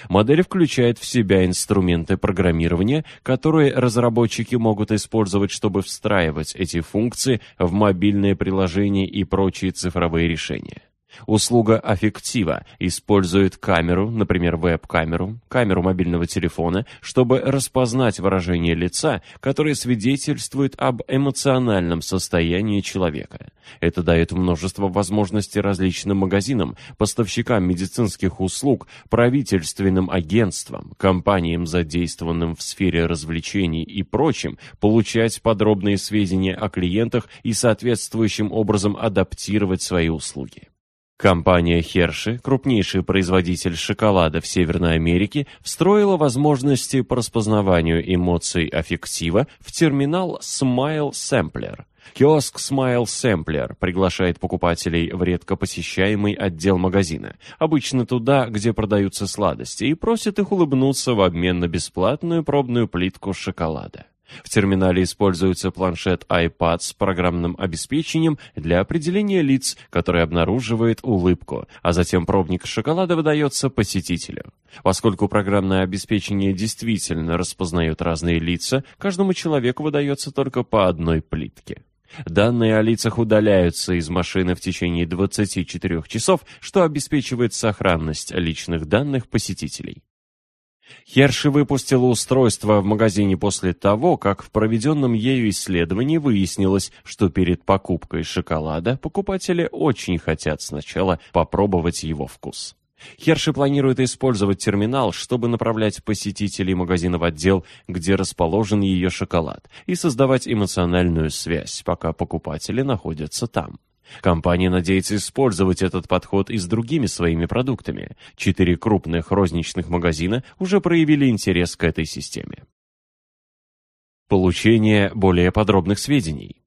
Speaker 1: Модель включает в себя инструменты программирования, которые разработчики могут использовать, чтобы встраивать эти функции в мобильные приложения и прочие цифровые решения. Услуга аффектива использует камеру, например, веб-камеру, камеру мобильного телефона, чтобы распознать выражение лица, которое свидетельствует об эмоциональном состоянии человека. Это дает множество возможностей различным магазинам, поставщикам медицинских услуг, правительственным агентствам, компаниям, задействованным в сфере развлечений и прочим, получать подробные сведения о клиентах и соответствующим образом адаптировать свои услуги. Компания Hershey, крупнейший производитель шоколада в Северной Америке, встроила возможности по распознаванию эмоций аффектива в терминал Smile Sampler. Киоск Smile Sampler приглашает покупателей в редко посещаемый отдел магазина, обычно туда, где продаются сладости, и просит их улыбнуться в обмен на бесплатную пробную плитку шоколада. В терминале используется планшет iPad с программным обеспечением для определения лиц, который обнаруживает улыбку, а затем пробник шоколада выдается посетителю. Поскольку программное обеспечение действительно распознает разные лица, каждому человеку выдается только по одной плитке. Данные о лицах удаляются из машины в течение 24 часов, что обеспечивает сохранность личных данных посетителей. Херши выпустила устройство в магазине после того, как в проведенном ею исследовании выяснилось, что перед покупкой шоколада покупатели очень хотят сначала попробовать его вкус. Херши планирует использовать терминал, чтобы направлять посетителей магазина в отдел, где расположен ее шоколад, и создавать эмоциональную связь, пока покупатели находятся там. Компания надеется использовать этот подход и с другими своими продуктами. Четыре крупных розничных магазина уже проявили интерес к этой системе. Получение более подробных сведений.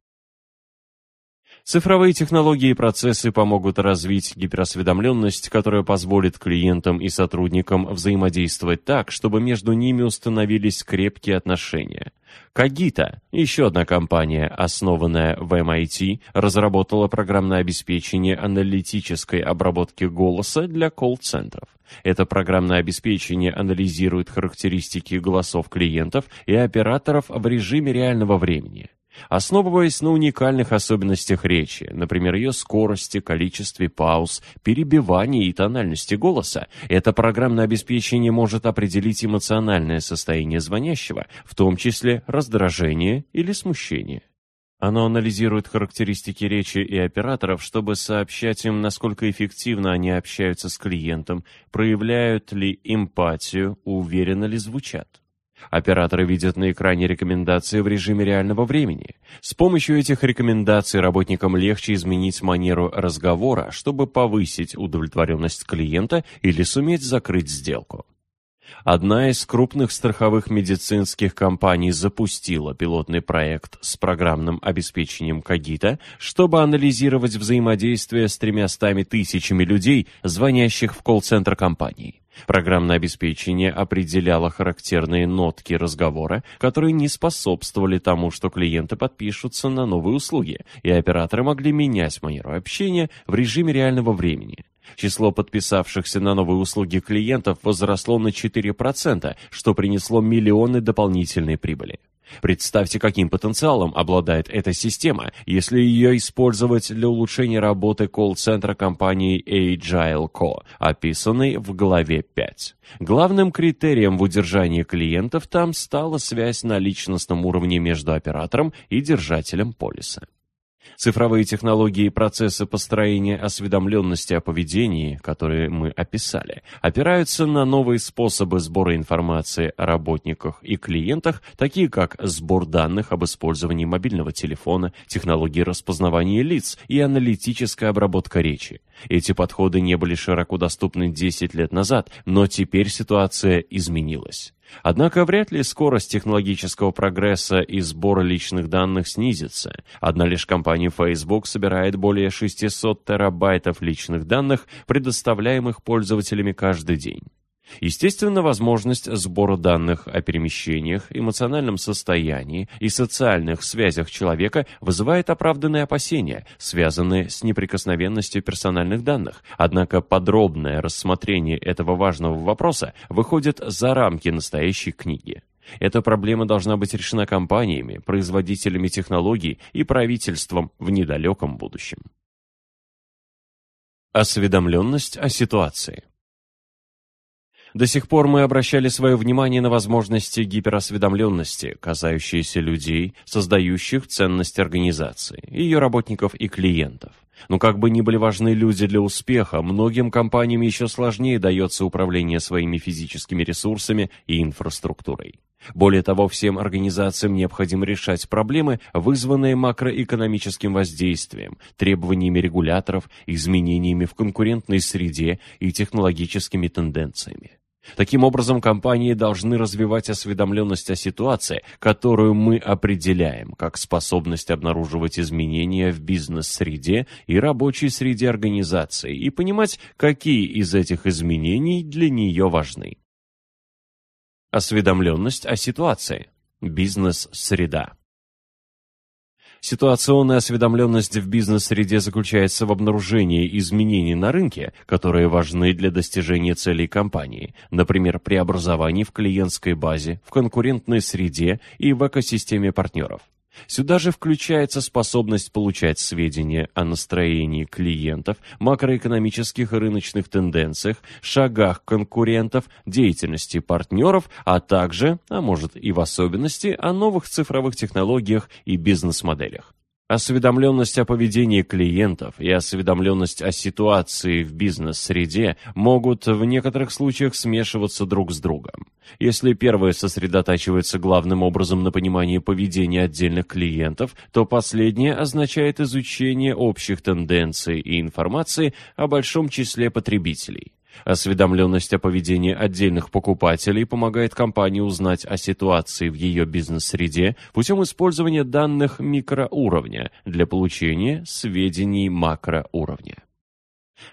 Speaker 1: Цифровые технологии и процессы помогут развить гиперосведомленность, которая позволит клиентам и сотрудникам взаимодействовать так, чтобы между ними установились крепкие отношения. Cogito, еще одна компания, основанная в MIT, разработала программное обеспечение аналитической обработки голоса для колл-центров. Это программное обеспечение анализирует характеристики голосов клиентов и операторов в режиме реального времени основываясь на уникальных особенностях речи, например, ее скорости, количестве пауз, перебивании и тональности голоса, это программное обеспечение может определить эмоциональное состояние звонящего, в том числе раздражение или смущение. Оно анализирует характеристики речи и операторов, чтобы сообщать им, насколько эффективно они общаются с клиентом, проявляют ли эмпатию, уверенно ли звучат. Операторы видят на экране рекомендации в режиме реального времени. С помощью этих рекомендаций работникам легче изменить манеру разговора, чтобы повысить удовлетворенность клиента или суметь закрыть сделку. Одна из крупных страховых медицинских компаний запустила пилотный проект с программным обеспечением Кагита, чтобы анализировать взаимодействие с тремястами тысячами людей, звонящих в колл-центр компании. Программное обеспечение определяло характерные нотки разговора, которые не способствовали тому, что клиенты подпишутся на новые услуги, и операторы могли менять манеру общения в режиме реального времени. Число подписавшихся на новые услуги клиентов возросло на 4%, что принесло миллионы дополнительной прибыли. Представьте, каким потенциалом обладает эта система, если ее использовать для улучшения работы колл-центра компании Agile Co., описанной в главе 5. Главным критерием в удержании клиентов там стала связь на личностном уровне между оператором и держателем полиса. Цифровые технологии и процессы построения осведомленности о поведении, которые мы описали, опираются на новые способы сбора информации о работниках и клиентах, такие как сбор данных об использовании мобильного телефона, технологии распознавания лиц и аналитическая обработка речи. Эти подходы не были широко доступны 10 лет назад, но теперь ситуация изменилась. Однако вряд ли скорость технологического прогресса и сбора личных данных снизится. Одна лишь компания Facebook собирает более 600 терабайтов личных данных, предоставляемых пользователями каждый день. Естественно, возможность сбора данных о перемещениях, эмоциональном состоянии и социальных связях человека вызывает оправданные опасения, связанные с неприкосновенностью персональных данных. Однако подробное рассмотрение этого важного вопроса выходит за рамки настоящей книги. Эта проблема должна быть решена компаниями, производителями технологий и правительством в недалеком будущем. Осведомленность о ситуации до сих пор мы обращали свое внимание на возможности гиперосведомленности, касающиеся людей, создающих ценность организации, ее работников и клиентов. Но как бы ни были важны люди для успеха, многим компаниям еще сложнее дается управление своими физическими ресурсами и инфраструктурой. Более того, всем организациям необходимо решать проблемы, вызванные макроэкономическим воздействием, требованиями регуляторов, изменениями в конкурентной среде и технологическими тенденциями. Таким образом, компании должны развивать осведомленность о ситуации, которую мы определяем как способность обнаруживать изменения в бизнес-среде и рабочей среде организации и понимать, какие из этих изменений для нее важны. Осведомленность о ситуации. Бизнес-среда. Ситуационная осведомленность в бизнес-среде заключается в обнаружении изменений на рынке, которые важны для достижения целей компании, например, преобразований в клиентской базе, в конкурентной среде и в экосистеме партнеров. Сюда же включается способность получать сведения о настроении клиентов, макроэкономических и рыночных тенденциях, шагах конкурентов, деятельности партнеров, а также, а может и в особенности, о новых цифровых технологиях и бизнес-моделях. Осведомленность о поведении клиентов и осведомленность о ситуации в бизнес-среде могут в некоторых случаях смешиваться друг с другом. Если первое сосредотачивается главным образом на понимании поведения отдельных клиентов, то последнее означает изучение общих тенденций и информации о большом числе потребителей. Осведомленность о поведении отдельных покупателей помогает компании узнать о ситуации в ее бизнес-среде путем использования данных микроуровня для получения сведений макроуровня.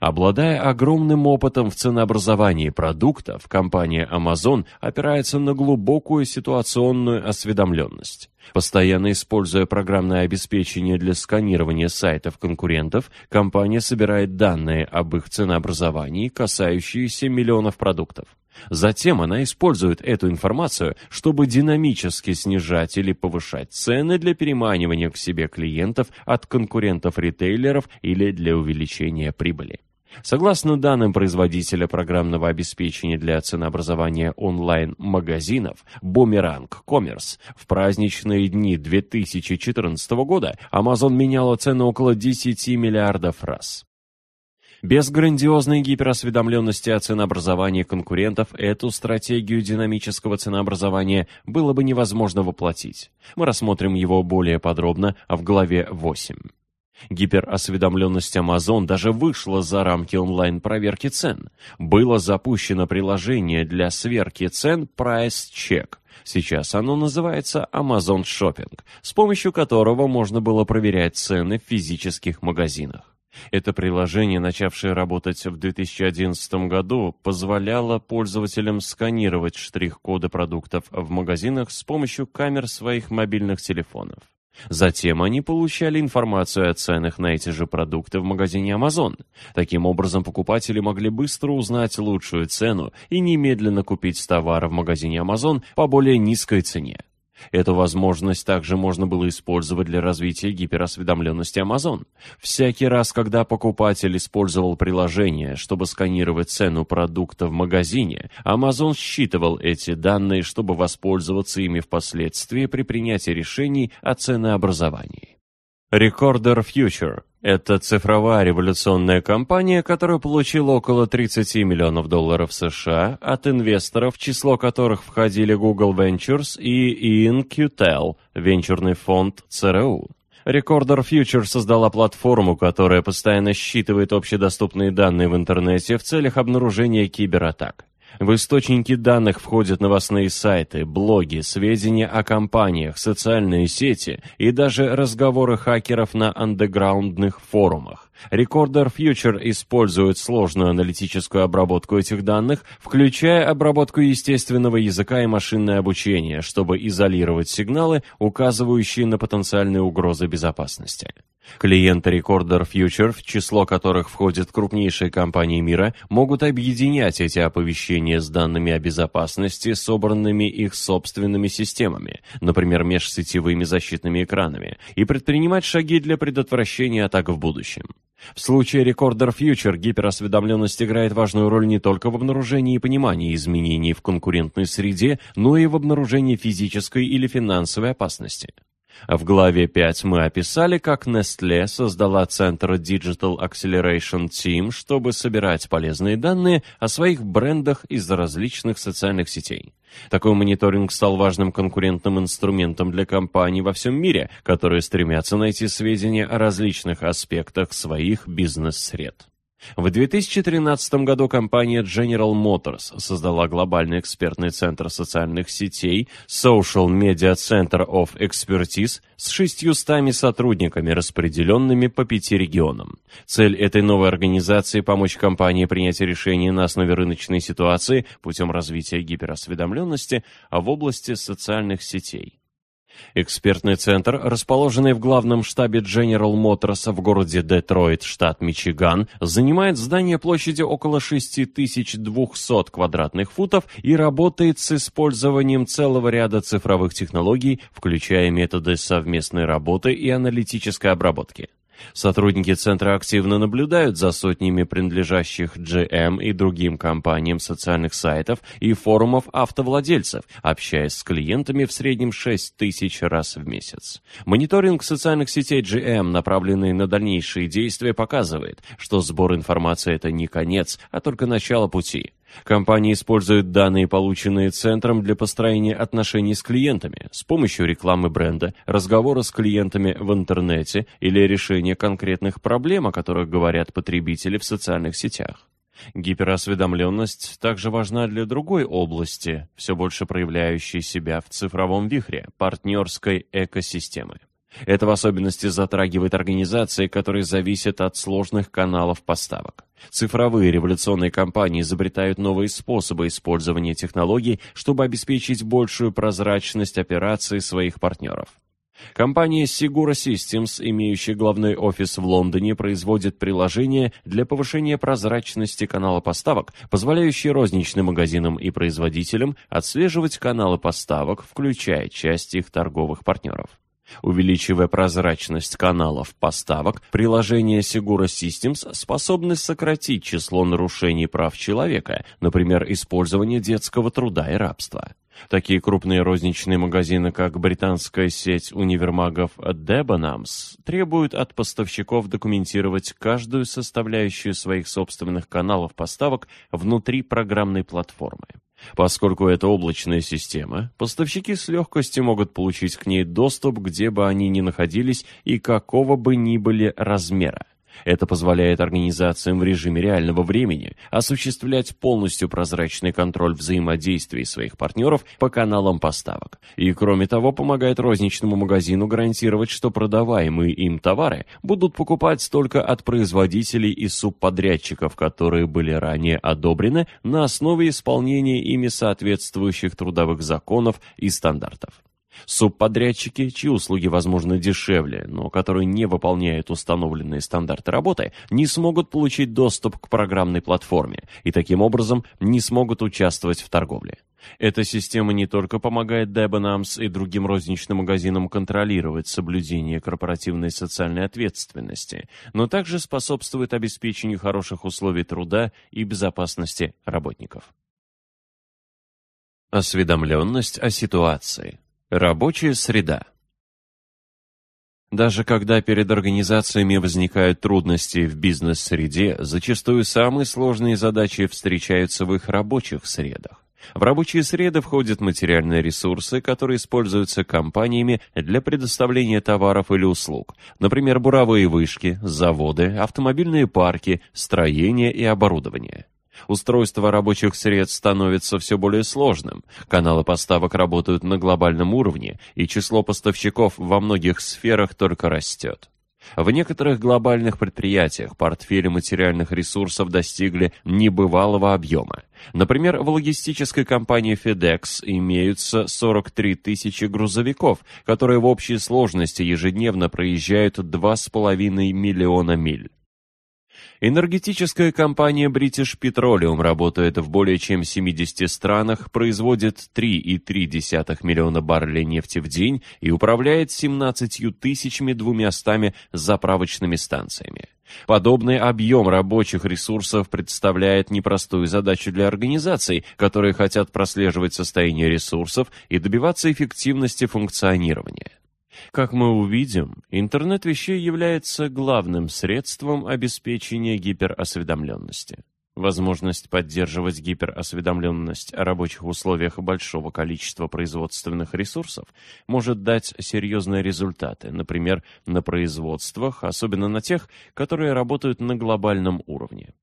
Speaker 1: Обладая огромным опытом в ценообразовании продуктов, компания Amazon опирается на глубокую ситуационную осведомленность. Постоянно используя программное обеспечение для сканирования сайтов конкурентов, компания собирает данные об их ценообразовании, касающиеся миллионов продуктов. Затем она использует эту информацию, чтобы динамически снижать или повышать цены для переманивания к себе клиентов от конкурентов-ритейлеров или для увеличения прибыли. Согласно данным производителя программного обеспечения для ценообразования онлайн-магазинов Boomerang Commerce, в праздничные дни 2014 года Amazon меняла цены около 10 миллиардов раз. Без грандиозной гиперосведомленности о ценообразовании конкурентов эту стратегию динамического ценообразования было бы невозможно воплотить. Мы рассмотрим его более подробно в главе 8. Гиперосведомленность Amazon даже вышла за рамки онлайн-проверки цен. Было запущено приложение для сверки цен Price Check. Сейчас оно называется Amazon Shopping, с помощью которого можно было проверять цены в физических магазинах. Это приложение, начавшее работать в 2011 году, позволяло пользователям сканировать штрих-коды продуктов в магазинах с помощью камер своих мобильных телефонов. Затем они получали информацию о ценах на эти же продукты в магазине Amazon. Таким образом, покупатели могли быстро узнать лучшую цену и немедленно купить товар в магазине Amazon по более низкой цене. Эту возможность также можно было использовать для развития гиперосведомленности Amazon. Всякий раз, когда покупатель использовал приложение, чтобы сканировать цену продукта в магазине, Amazon считывал эти данные, чтобы воспользоваться ими впоследствии при принятии решений о ценообразовании. Recorder Future – это цифровая революционная компания, которая получила около 30 миллионов долларов США от инвесторов, число которых входили Google Ventures и Ian Qtel, венчурный фонд ЦРУ. Recorder Future создала платформу, которая постоянно считывает общедоступные данные в интернете в целях обнаружения кибератак. В источники данных входят новостные сайты, блоги, сведения о компаниях, социальные сети и даже разговоры хакеров на андеграундных форумах. Recorder Future использует сложную аналитическую обработку этих данных, включая обработку естественного языка и машинное обучение, чтобы изолировать сигналы, указывающие на потенциальные угрозы безопасности. Клиенты Recorder Future, в число которых входят крупнейшие компании мира, могут объединять эти оповещения с данными о безопасности, собранными их собственными системами, например, межсетевыми защитными экранами, и предпринимать шаги для предотвращения атак в будущем. В случае Recorder Future гиперосведомленность играет важную роль не только в обнаружении и понимании изменений в конкурентной среде, но и в обнаружении физической или финансовой опасности. В главе 5 мы описали, как Nestle создала Центр Digital Acceleration Team, чтобы собирать полезные данные о своих брендах из различных социальных сетей. Такой мониторинг стал важным конкурентным инструментом для компаний во всем мире, которые стремятся найти сведения о различных аспектах своих бизнес-сред. В 2013 году компания General Motors создала глобальный экспертный центр социальных сетей Social Media Center of Expertise с 600 сотрудниками, распределенными по пяти регионам. Цель этой новой организации – помочь компании принять решения на основе рыночной ситуации путем развития гиперосведомленности в области социальных сетей. Экспертный центр, расположенный в главном штабе General Motors в городе Детройт, штат Мичиган, занимает здание площадью около 6200 квадратных футов и работает с использованием целого ряда цифровых технологий, включая методы совместной работы и аналитической обработки. Сотрудники центра активно наблюдают за сотнями принадлежащих GM и другим компаниям социальных сайтов и форумов автовладельцев, общаясь с клиентами в среднем 6 тысяч раз в месяц. Мониторинг социальных сетей GM, направленный на дальнейшие действия, показывает, что сбор информации – это не конец, а только начало пути. Компания использует данные, полученные центром, для построения отношений с клиентами с помощью рекламы бренда, разговора с клиентами в интернете или решения конкретных проблем, о которых говорят потребители в социальных сетях. Гиперосведомленность также важна для другой области, все больше проявляющей себя в цифровом вихре – партнерской экосистемы. Это в особенности затрагивает организации, которые зависят от сложных каналов поставок. Цифровые революционные компании изобретают новые способы использования технологий, чтобы обеспечить большую прозрачность операций своих партнеров. Компания Segura Systems, имеющая главный офис в Лондоне, производит приложения для повышения прозрачности канала поставок, позволяющие розничным магазинам и производителям отслеживать каналы поставок, включая часть их торговых партнеров. Увеличивая прозрачность каналов поставок, приложение Segura Systems способны сократить число нарушений прав человека, например, использование детского труда и рабства. Такие крупные розничные магазины, как британская сеть универмагов Debenhams, требуют от поставщиков документировать каждую составляющую своих собственных каналов поставок внутри программной платформы. Поскольку это облачная система, поставщики с легкостью могут получить к ней доступ, где бы они ни находились и какого бы ни были размера. Это позволяет организациям в режиме реального времени осуществлять полностью прозрачный контроль взаимодействий своих партнеров по каналам поставок. И, кроме того, помогает розничному магазину гарантировать, что продаваемые им товары будут покупать только от производителей и субподрядчиков, которые были ранее одобрены на основе исполнения ими соответствующих трудовых законов и стандартов. Субподрядчики, чьи услуги, возможно, дешевле, но которые не выполняют установленные стандарты работы, не смогут получить доступ к программной платформе и таким образом не смогут участвовать в торговле. Эта система не только помогает Debenhams и другим розничным магазинам контролировать соблюдение корпоративной социальной ответственности, но также способствует обеспечению хороших условий труда и безопасности работников. Осведомленность о ситуации Рабочая среда. Даже когда перед организациями возникают трудности в бизнес-среде, зачастую самые сложные задачи встречаются в их рабочих средах. В рабочие среды входят материальные ресурсы, которые используются компаниями для предоставления товаров или услуг, например, буровые вышки, заводы, автомобильные парки, строения и оборудование. Устройство рабочих средств становится все более сложным, каналы поставок работают на глобальном уровне, и число поставщиков во многих сферах только растет. В некоторых глобальных предприятиях портфели материальных ресурсов достигли небывалого объема. Например, в логистической компании FedEx имеются 43 тысячи грузовиков, которые в общей сложности ежедневно проезжают 2,5 миллиона миль. Энергетическая компания British Petroleum работает в более чем 70 странах, производит 3,3 миллиона баррелей нефти в день и управляет 17 тысячами двумястами заправочными станциями. Подобный объем рабочих ресурсов представляет непростую задачу для организаций, которые хотят прослеживать состояние ресурсов и добиваться эффективности функционирования. Как мы увидим, интернет вещей является главным средством обеспечения гиперосведомленности. Возможность поддерживать гиперосведомленность о рабочих условиях большого количества производственных ресурсов может дать серьезные результаты, например, на производствах, особенно на тех, которые работают на глобальном уровне.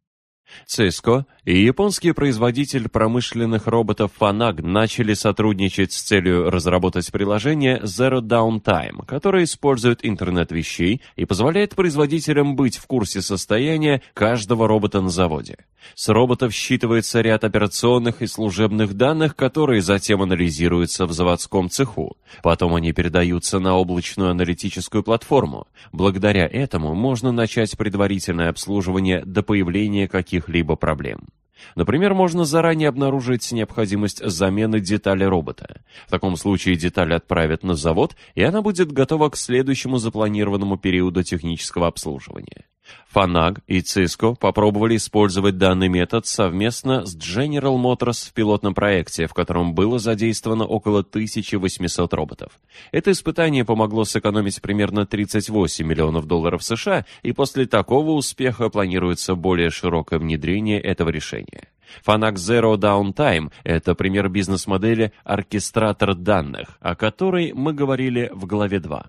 Speaker 1: Cisco и японский производитель промышленных роботов Fanag начали сотрудничать с целью разработать приложение Zero Downtime, которое использует интернет вещей и позволяет производителям быть в курсе состояния каждого робота на заводе. С роботов считывается ряд операционных и служебных данных, которые затем анализируются в заводском цеху. Потом они передаются на облачную аналитическую платформу. Благодаря этому можно начать предварительное обслуживание до появления каких-либо проблем. Например, можно заранее обнаружить необходимость замены детали робота. В таком случае деталь отправят на завод, и она будет готова к следующему запланированному периоду технического обслуживания. Фанаг и Cisco попробовали использовать данный метод совместно с General Motors в пилотном проекте, в котором было задействовано около 1800 роботов. Это испытание помогло сэкономить примерно 38 миллионов долларов США, и после такого успеха планируется более широкое внедрение этого решения. Fanac Zero Downtime – это пример бизнес-модели оркестратор данных, о которой мы говорили в главе 2.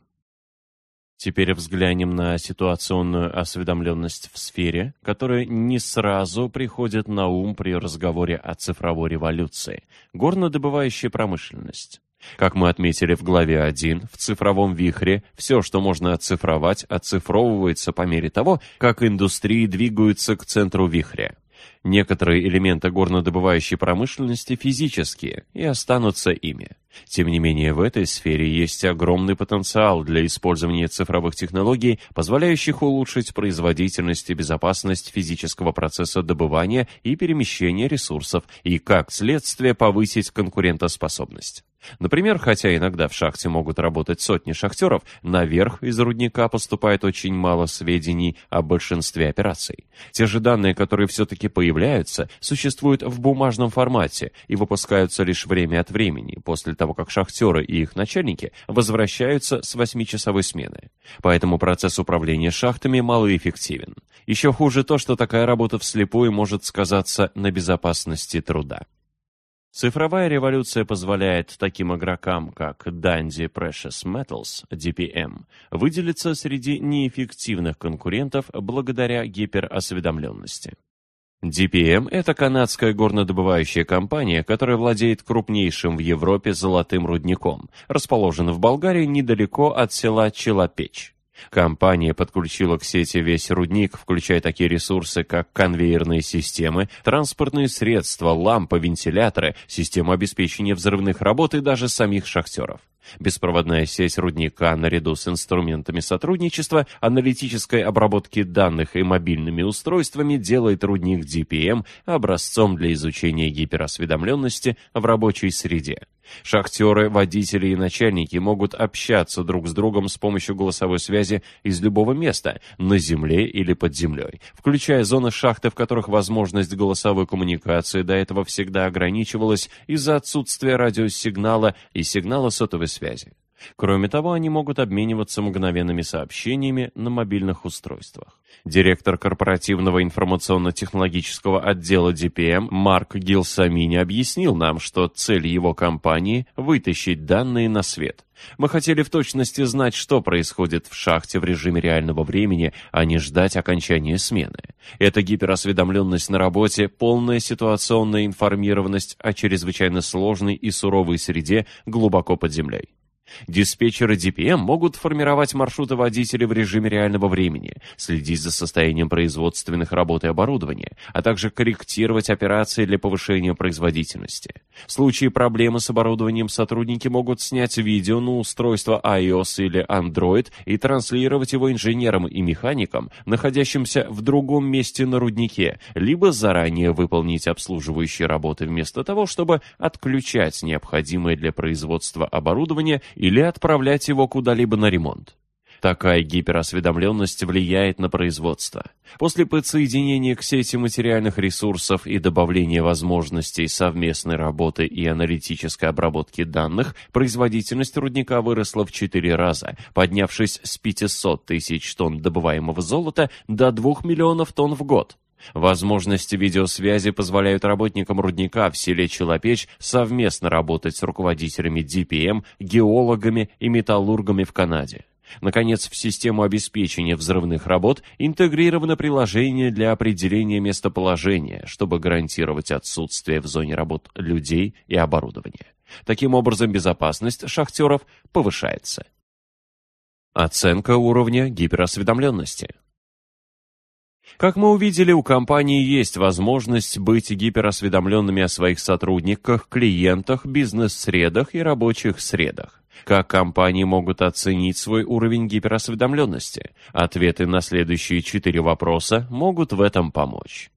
Speaker 1: Теперь взглянем на ситуационную осведомленность в сфере, которая не сразу приходит на ум при разговоре о цифровой революции – горнодобывающая промышленность. Как мы отметили в главе 1, в цифровом вихре все, что можно оцифровать, оцифровывается по мере того, как индустрии двигаются к центру вихря. Некоторые элементы горнодобывающей промышленности физические и останутся ими. Тем не менее, в этой сфере есть огромный потенциал для использования цифровых технологий, позволяющих улучшить производительность и безопасность физического процесса добывания и перемещения ресурсов и, как следствие, повысить конкурентоспособность. Например, хотя иногда в шахте могут работать сотни шахтеров, наверх из рудника поступает очень мало сведений о большинстве операций. Те же данные, которые все-таки появляются, существуют в бумажном формате и выпускаются лишь время от времени, после того, как шахтеры и их начальники возвращаются с 8-часовой смены. Поэтому процесс управления шахтами малоэффективен. Еще хуже то, что такая работа вслепую может сказаться на безопасности труда. Цифровая революция позволяет таким игрокам, как Dandy Precious Metals, DPM, выделиться среди неэффективных конкурентов благодаря гиперосведомленности. DPM – это канадская горнодобывающая компания, которая владеет крупнейшим в Европе золотым рудником, расположена в Болгарии недалеко от села Челопечь. Компания подключила к сети весь рудник, включая такие ресурсы, как конвейерные системы, транспортные средства, лампы, вентиляторы, систему обеспечения взрывных работ и даже самих шахтеров. Беспроводная сеть рудника наряду с инструментами сотрудничества, аналитической обработки данных и мобильными устройствами делает рудник DPM образцом для изучения гиперосведомленности в рабочей среде. Шахтеры, водители и начальники могут общаться друг с другом с помощью голосовой связи из любого места, на земле или под землей, включая зоны шахты, в которых возможность голосовой коммуникации до этого всегда ограничивалась из-за отсутствия радиосигнала и сигнала сотовой связи. Кроме того, они могут обмениваться мгновенными сообщениями на мобильных устройствах. Директор корпоративного информационно-технологического отдела DPM Марк Гилсамини объяснил нам, что цель его компании – вытащить данные на свет. Мы хотели в точности знать, что происходит в шахте в режиме реального времени, а не ждать окончания смены. Это гиперосведомленность на работе, полная ситуационная информированность о чрезвычайно сложной и суровой среде глубоко под землей. Диспетчеры DPM могут формировать маршруты водителей в режиме реального времени, следить за состоянием производственных работ и оборудования, а также корректировать операции для повышения производительности. В случае проблемы с оборудованием сотрудники могут снять видео на устройство iOS или Android и транслировать его инженерам и механикам, находящимся в другом месте на руднике, либо заранее выполнить обслуживающие работы вместо того, чтобы отключать необходимое для производства оборудование или отправлять его куда-либо на ремонт. Такая гиперосведомленность влияет на производство. После подсоединения к сети материальных ресурсов и добавления возможностей совместной работы и аналитической обработки данных, производительность рудника выросла в 4 раза, поднявшись с 500 тысяч тонн добываемого золота до 2 миллионов тонн в год. Возможности видеосвязи позволяют работникам рудника в селе Челопечь совместно работать с руководителями DPM, геологами и металлургами в Канаде. Наконец, в систему обеспечения взрывных работ интегрировано приложение для определения местоположения, чтобы гарантировать отсутствие в зоне работ людей и оборудования. Таким образом, безопасность шахтеров повышается. Оценка уровня гиперосведомленности. Как мы увидели, у компании есть возможность быть гиперосведомленными о своих сотрудниках, клиентах, бизнес-средах и рабочих средах. Как компании могут оценить свой уровень гиперосведомленности? Ответы на следующие четыре вопроса могут в этом помочь.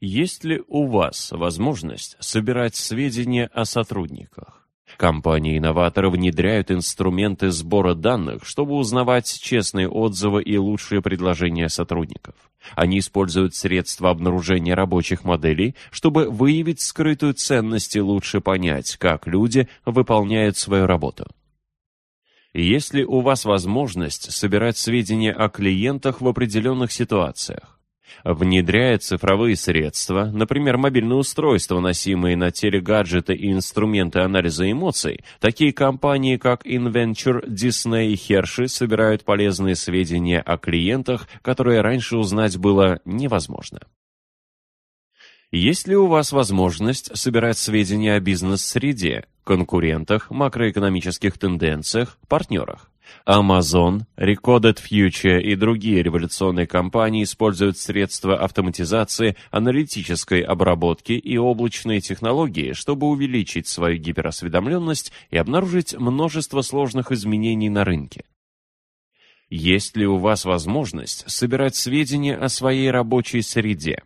Speaker 1: Есть ли у вас возможность собирать сведения о сотрудниках? Компании-инноваторы внедряют инструменты сбора данных, чтобы узнавать честные отзывы и лучшие предложения сотрудников. Они используют средства обнаружения рабочих моделей, чтобы выявить скрытую ценность и лучше понять, как люди выполняют свою работу. Есть ли у вас возможность собирать сведения о клиентах в определенных ситуациях? Внедряя цифровые средства, например, мобильные устройства, носимые на теле гаджеты и инструменты анализа эмоций, такие компании, как Inventure, Disney и Hershey собирают полезные сведения о клиентах, которые раньше узнать было невозможно. Есть ли у вас возможность собирать сведения о бизнес-среде, конкурентах, макроэкономических тенденциях, партнерах? Amazon, Recorded Future и другие революционные компании используют средства автоматизации, аналитической обработки и облачные технологии, чтобы увеличить свою гиперосведомленность и обнаружить множество сложных изменений на рынке. Есть ли у вас возможность собирать сведения о своей рабочей среде?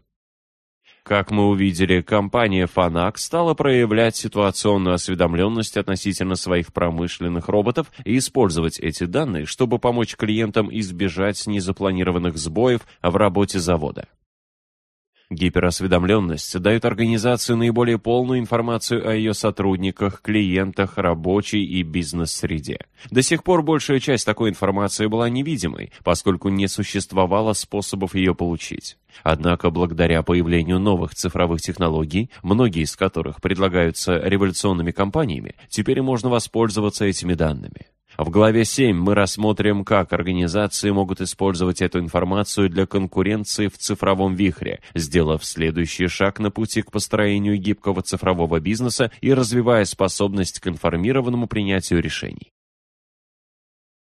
Speaker 1: Как мы увидели, компания Фанак стала проявлять ситуационную осведомленность относительно своих промышленных роботов и использовать эти данные, чтобы помочь клиентам избежать незапланированных сбоев в работе завода. Гиперосведомленность дает организации наиболее полную информацию о ее сотрудниках, клиентах, рабочей и бизнес-среде. До сих пор большая часть такой информации была невидимой, поскольку не существовало способов ее получить. Однако, благодаря появлению новых цифровых технологий, многие из которых предлагаются революционными компаниями, теперь можно воспользоваться этими данными. В главе 7 мы рассмотрим, как организации могут использовать эту информацию для конкуренции в цифровом вихре, сделав следующий шаг на пути к построению гибкого цифрового бизнеса и развивая способность к информированному принятию решений.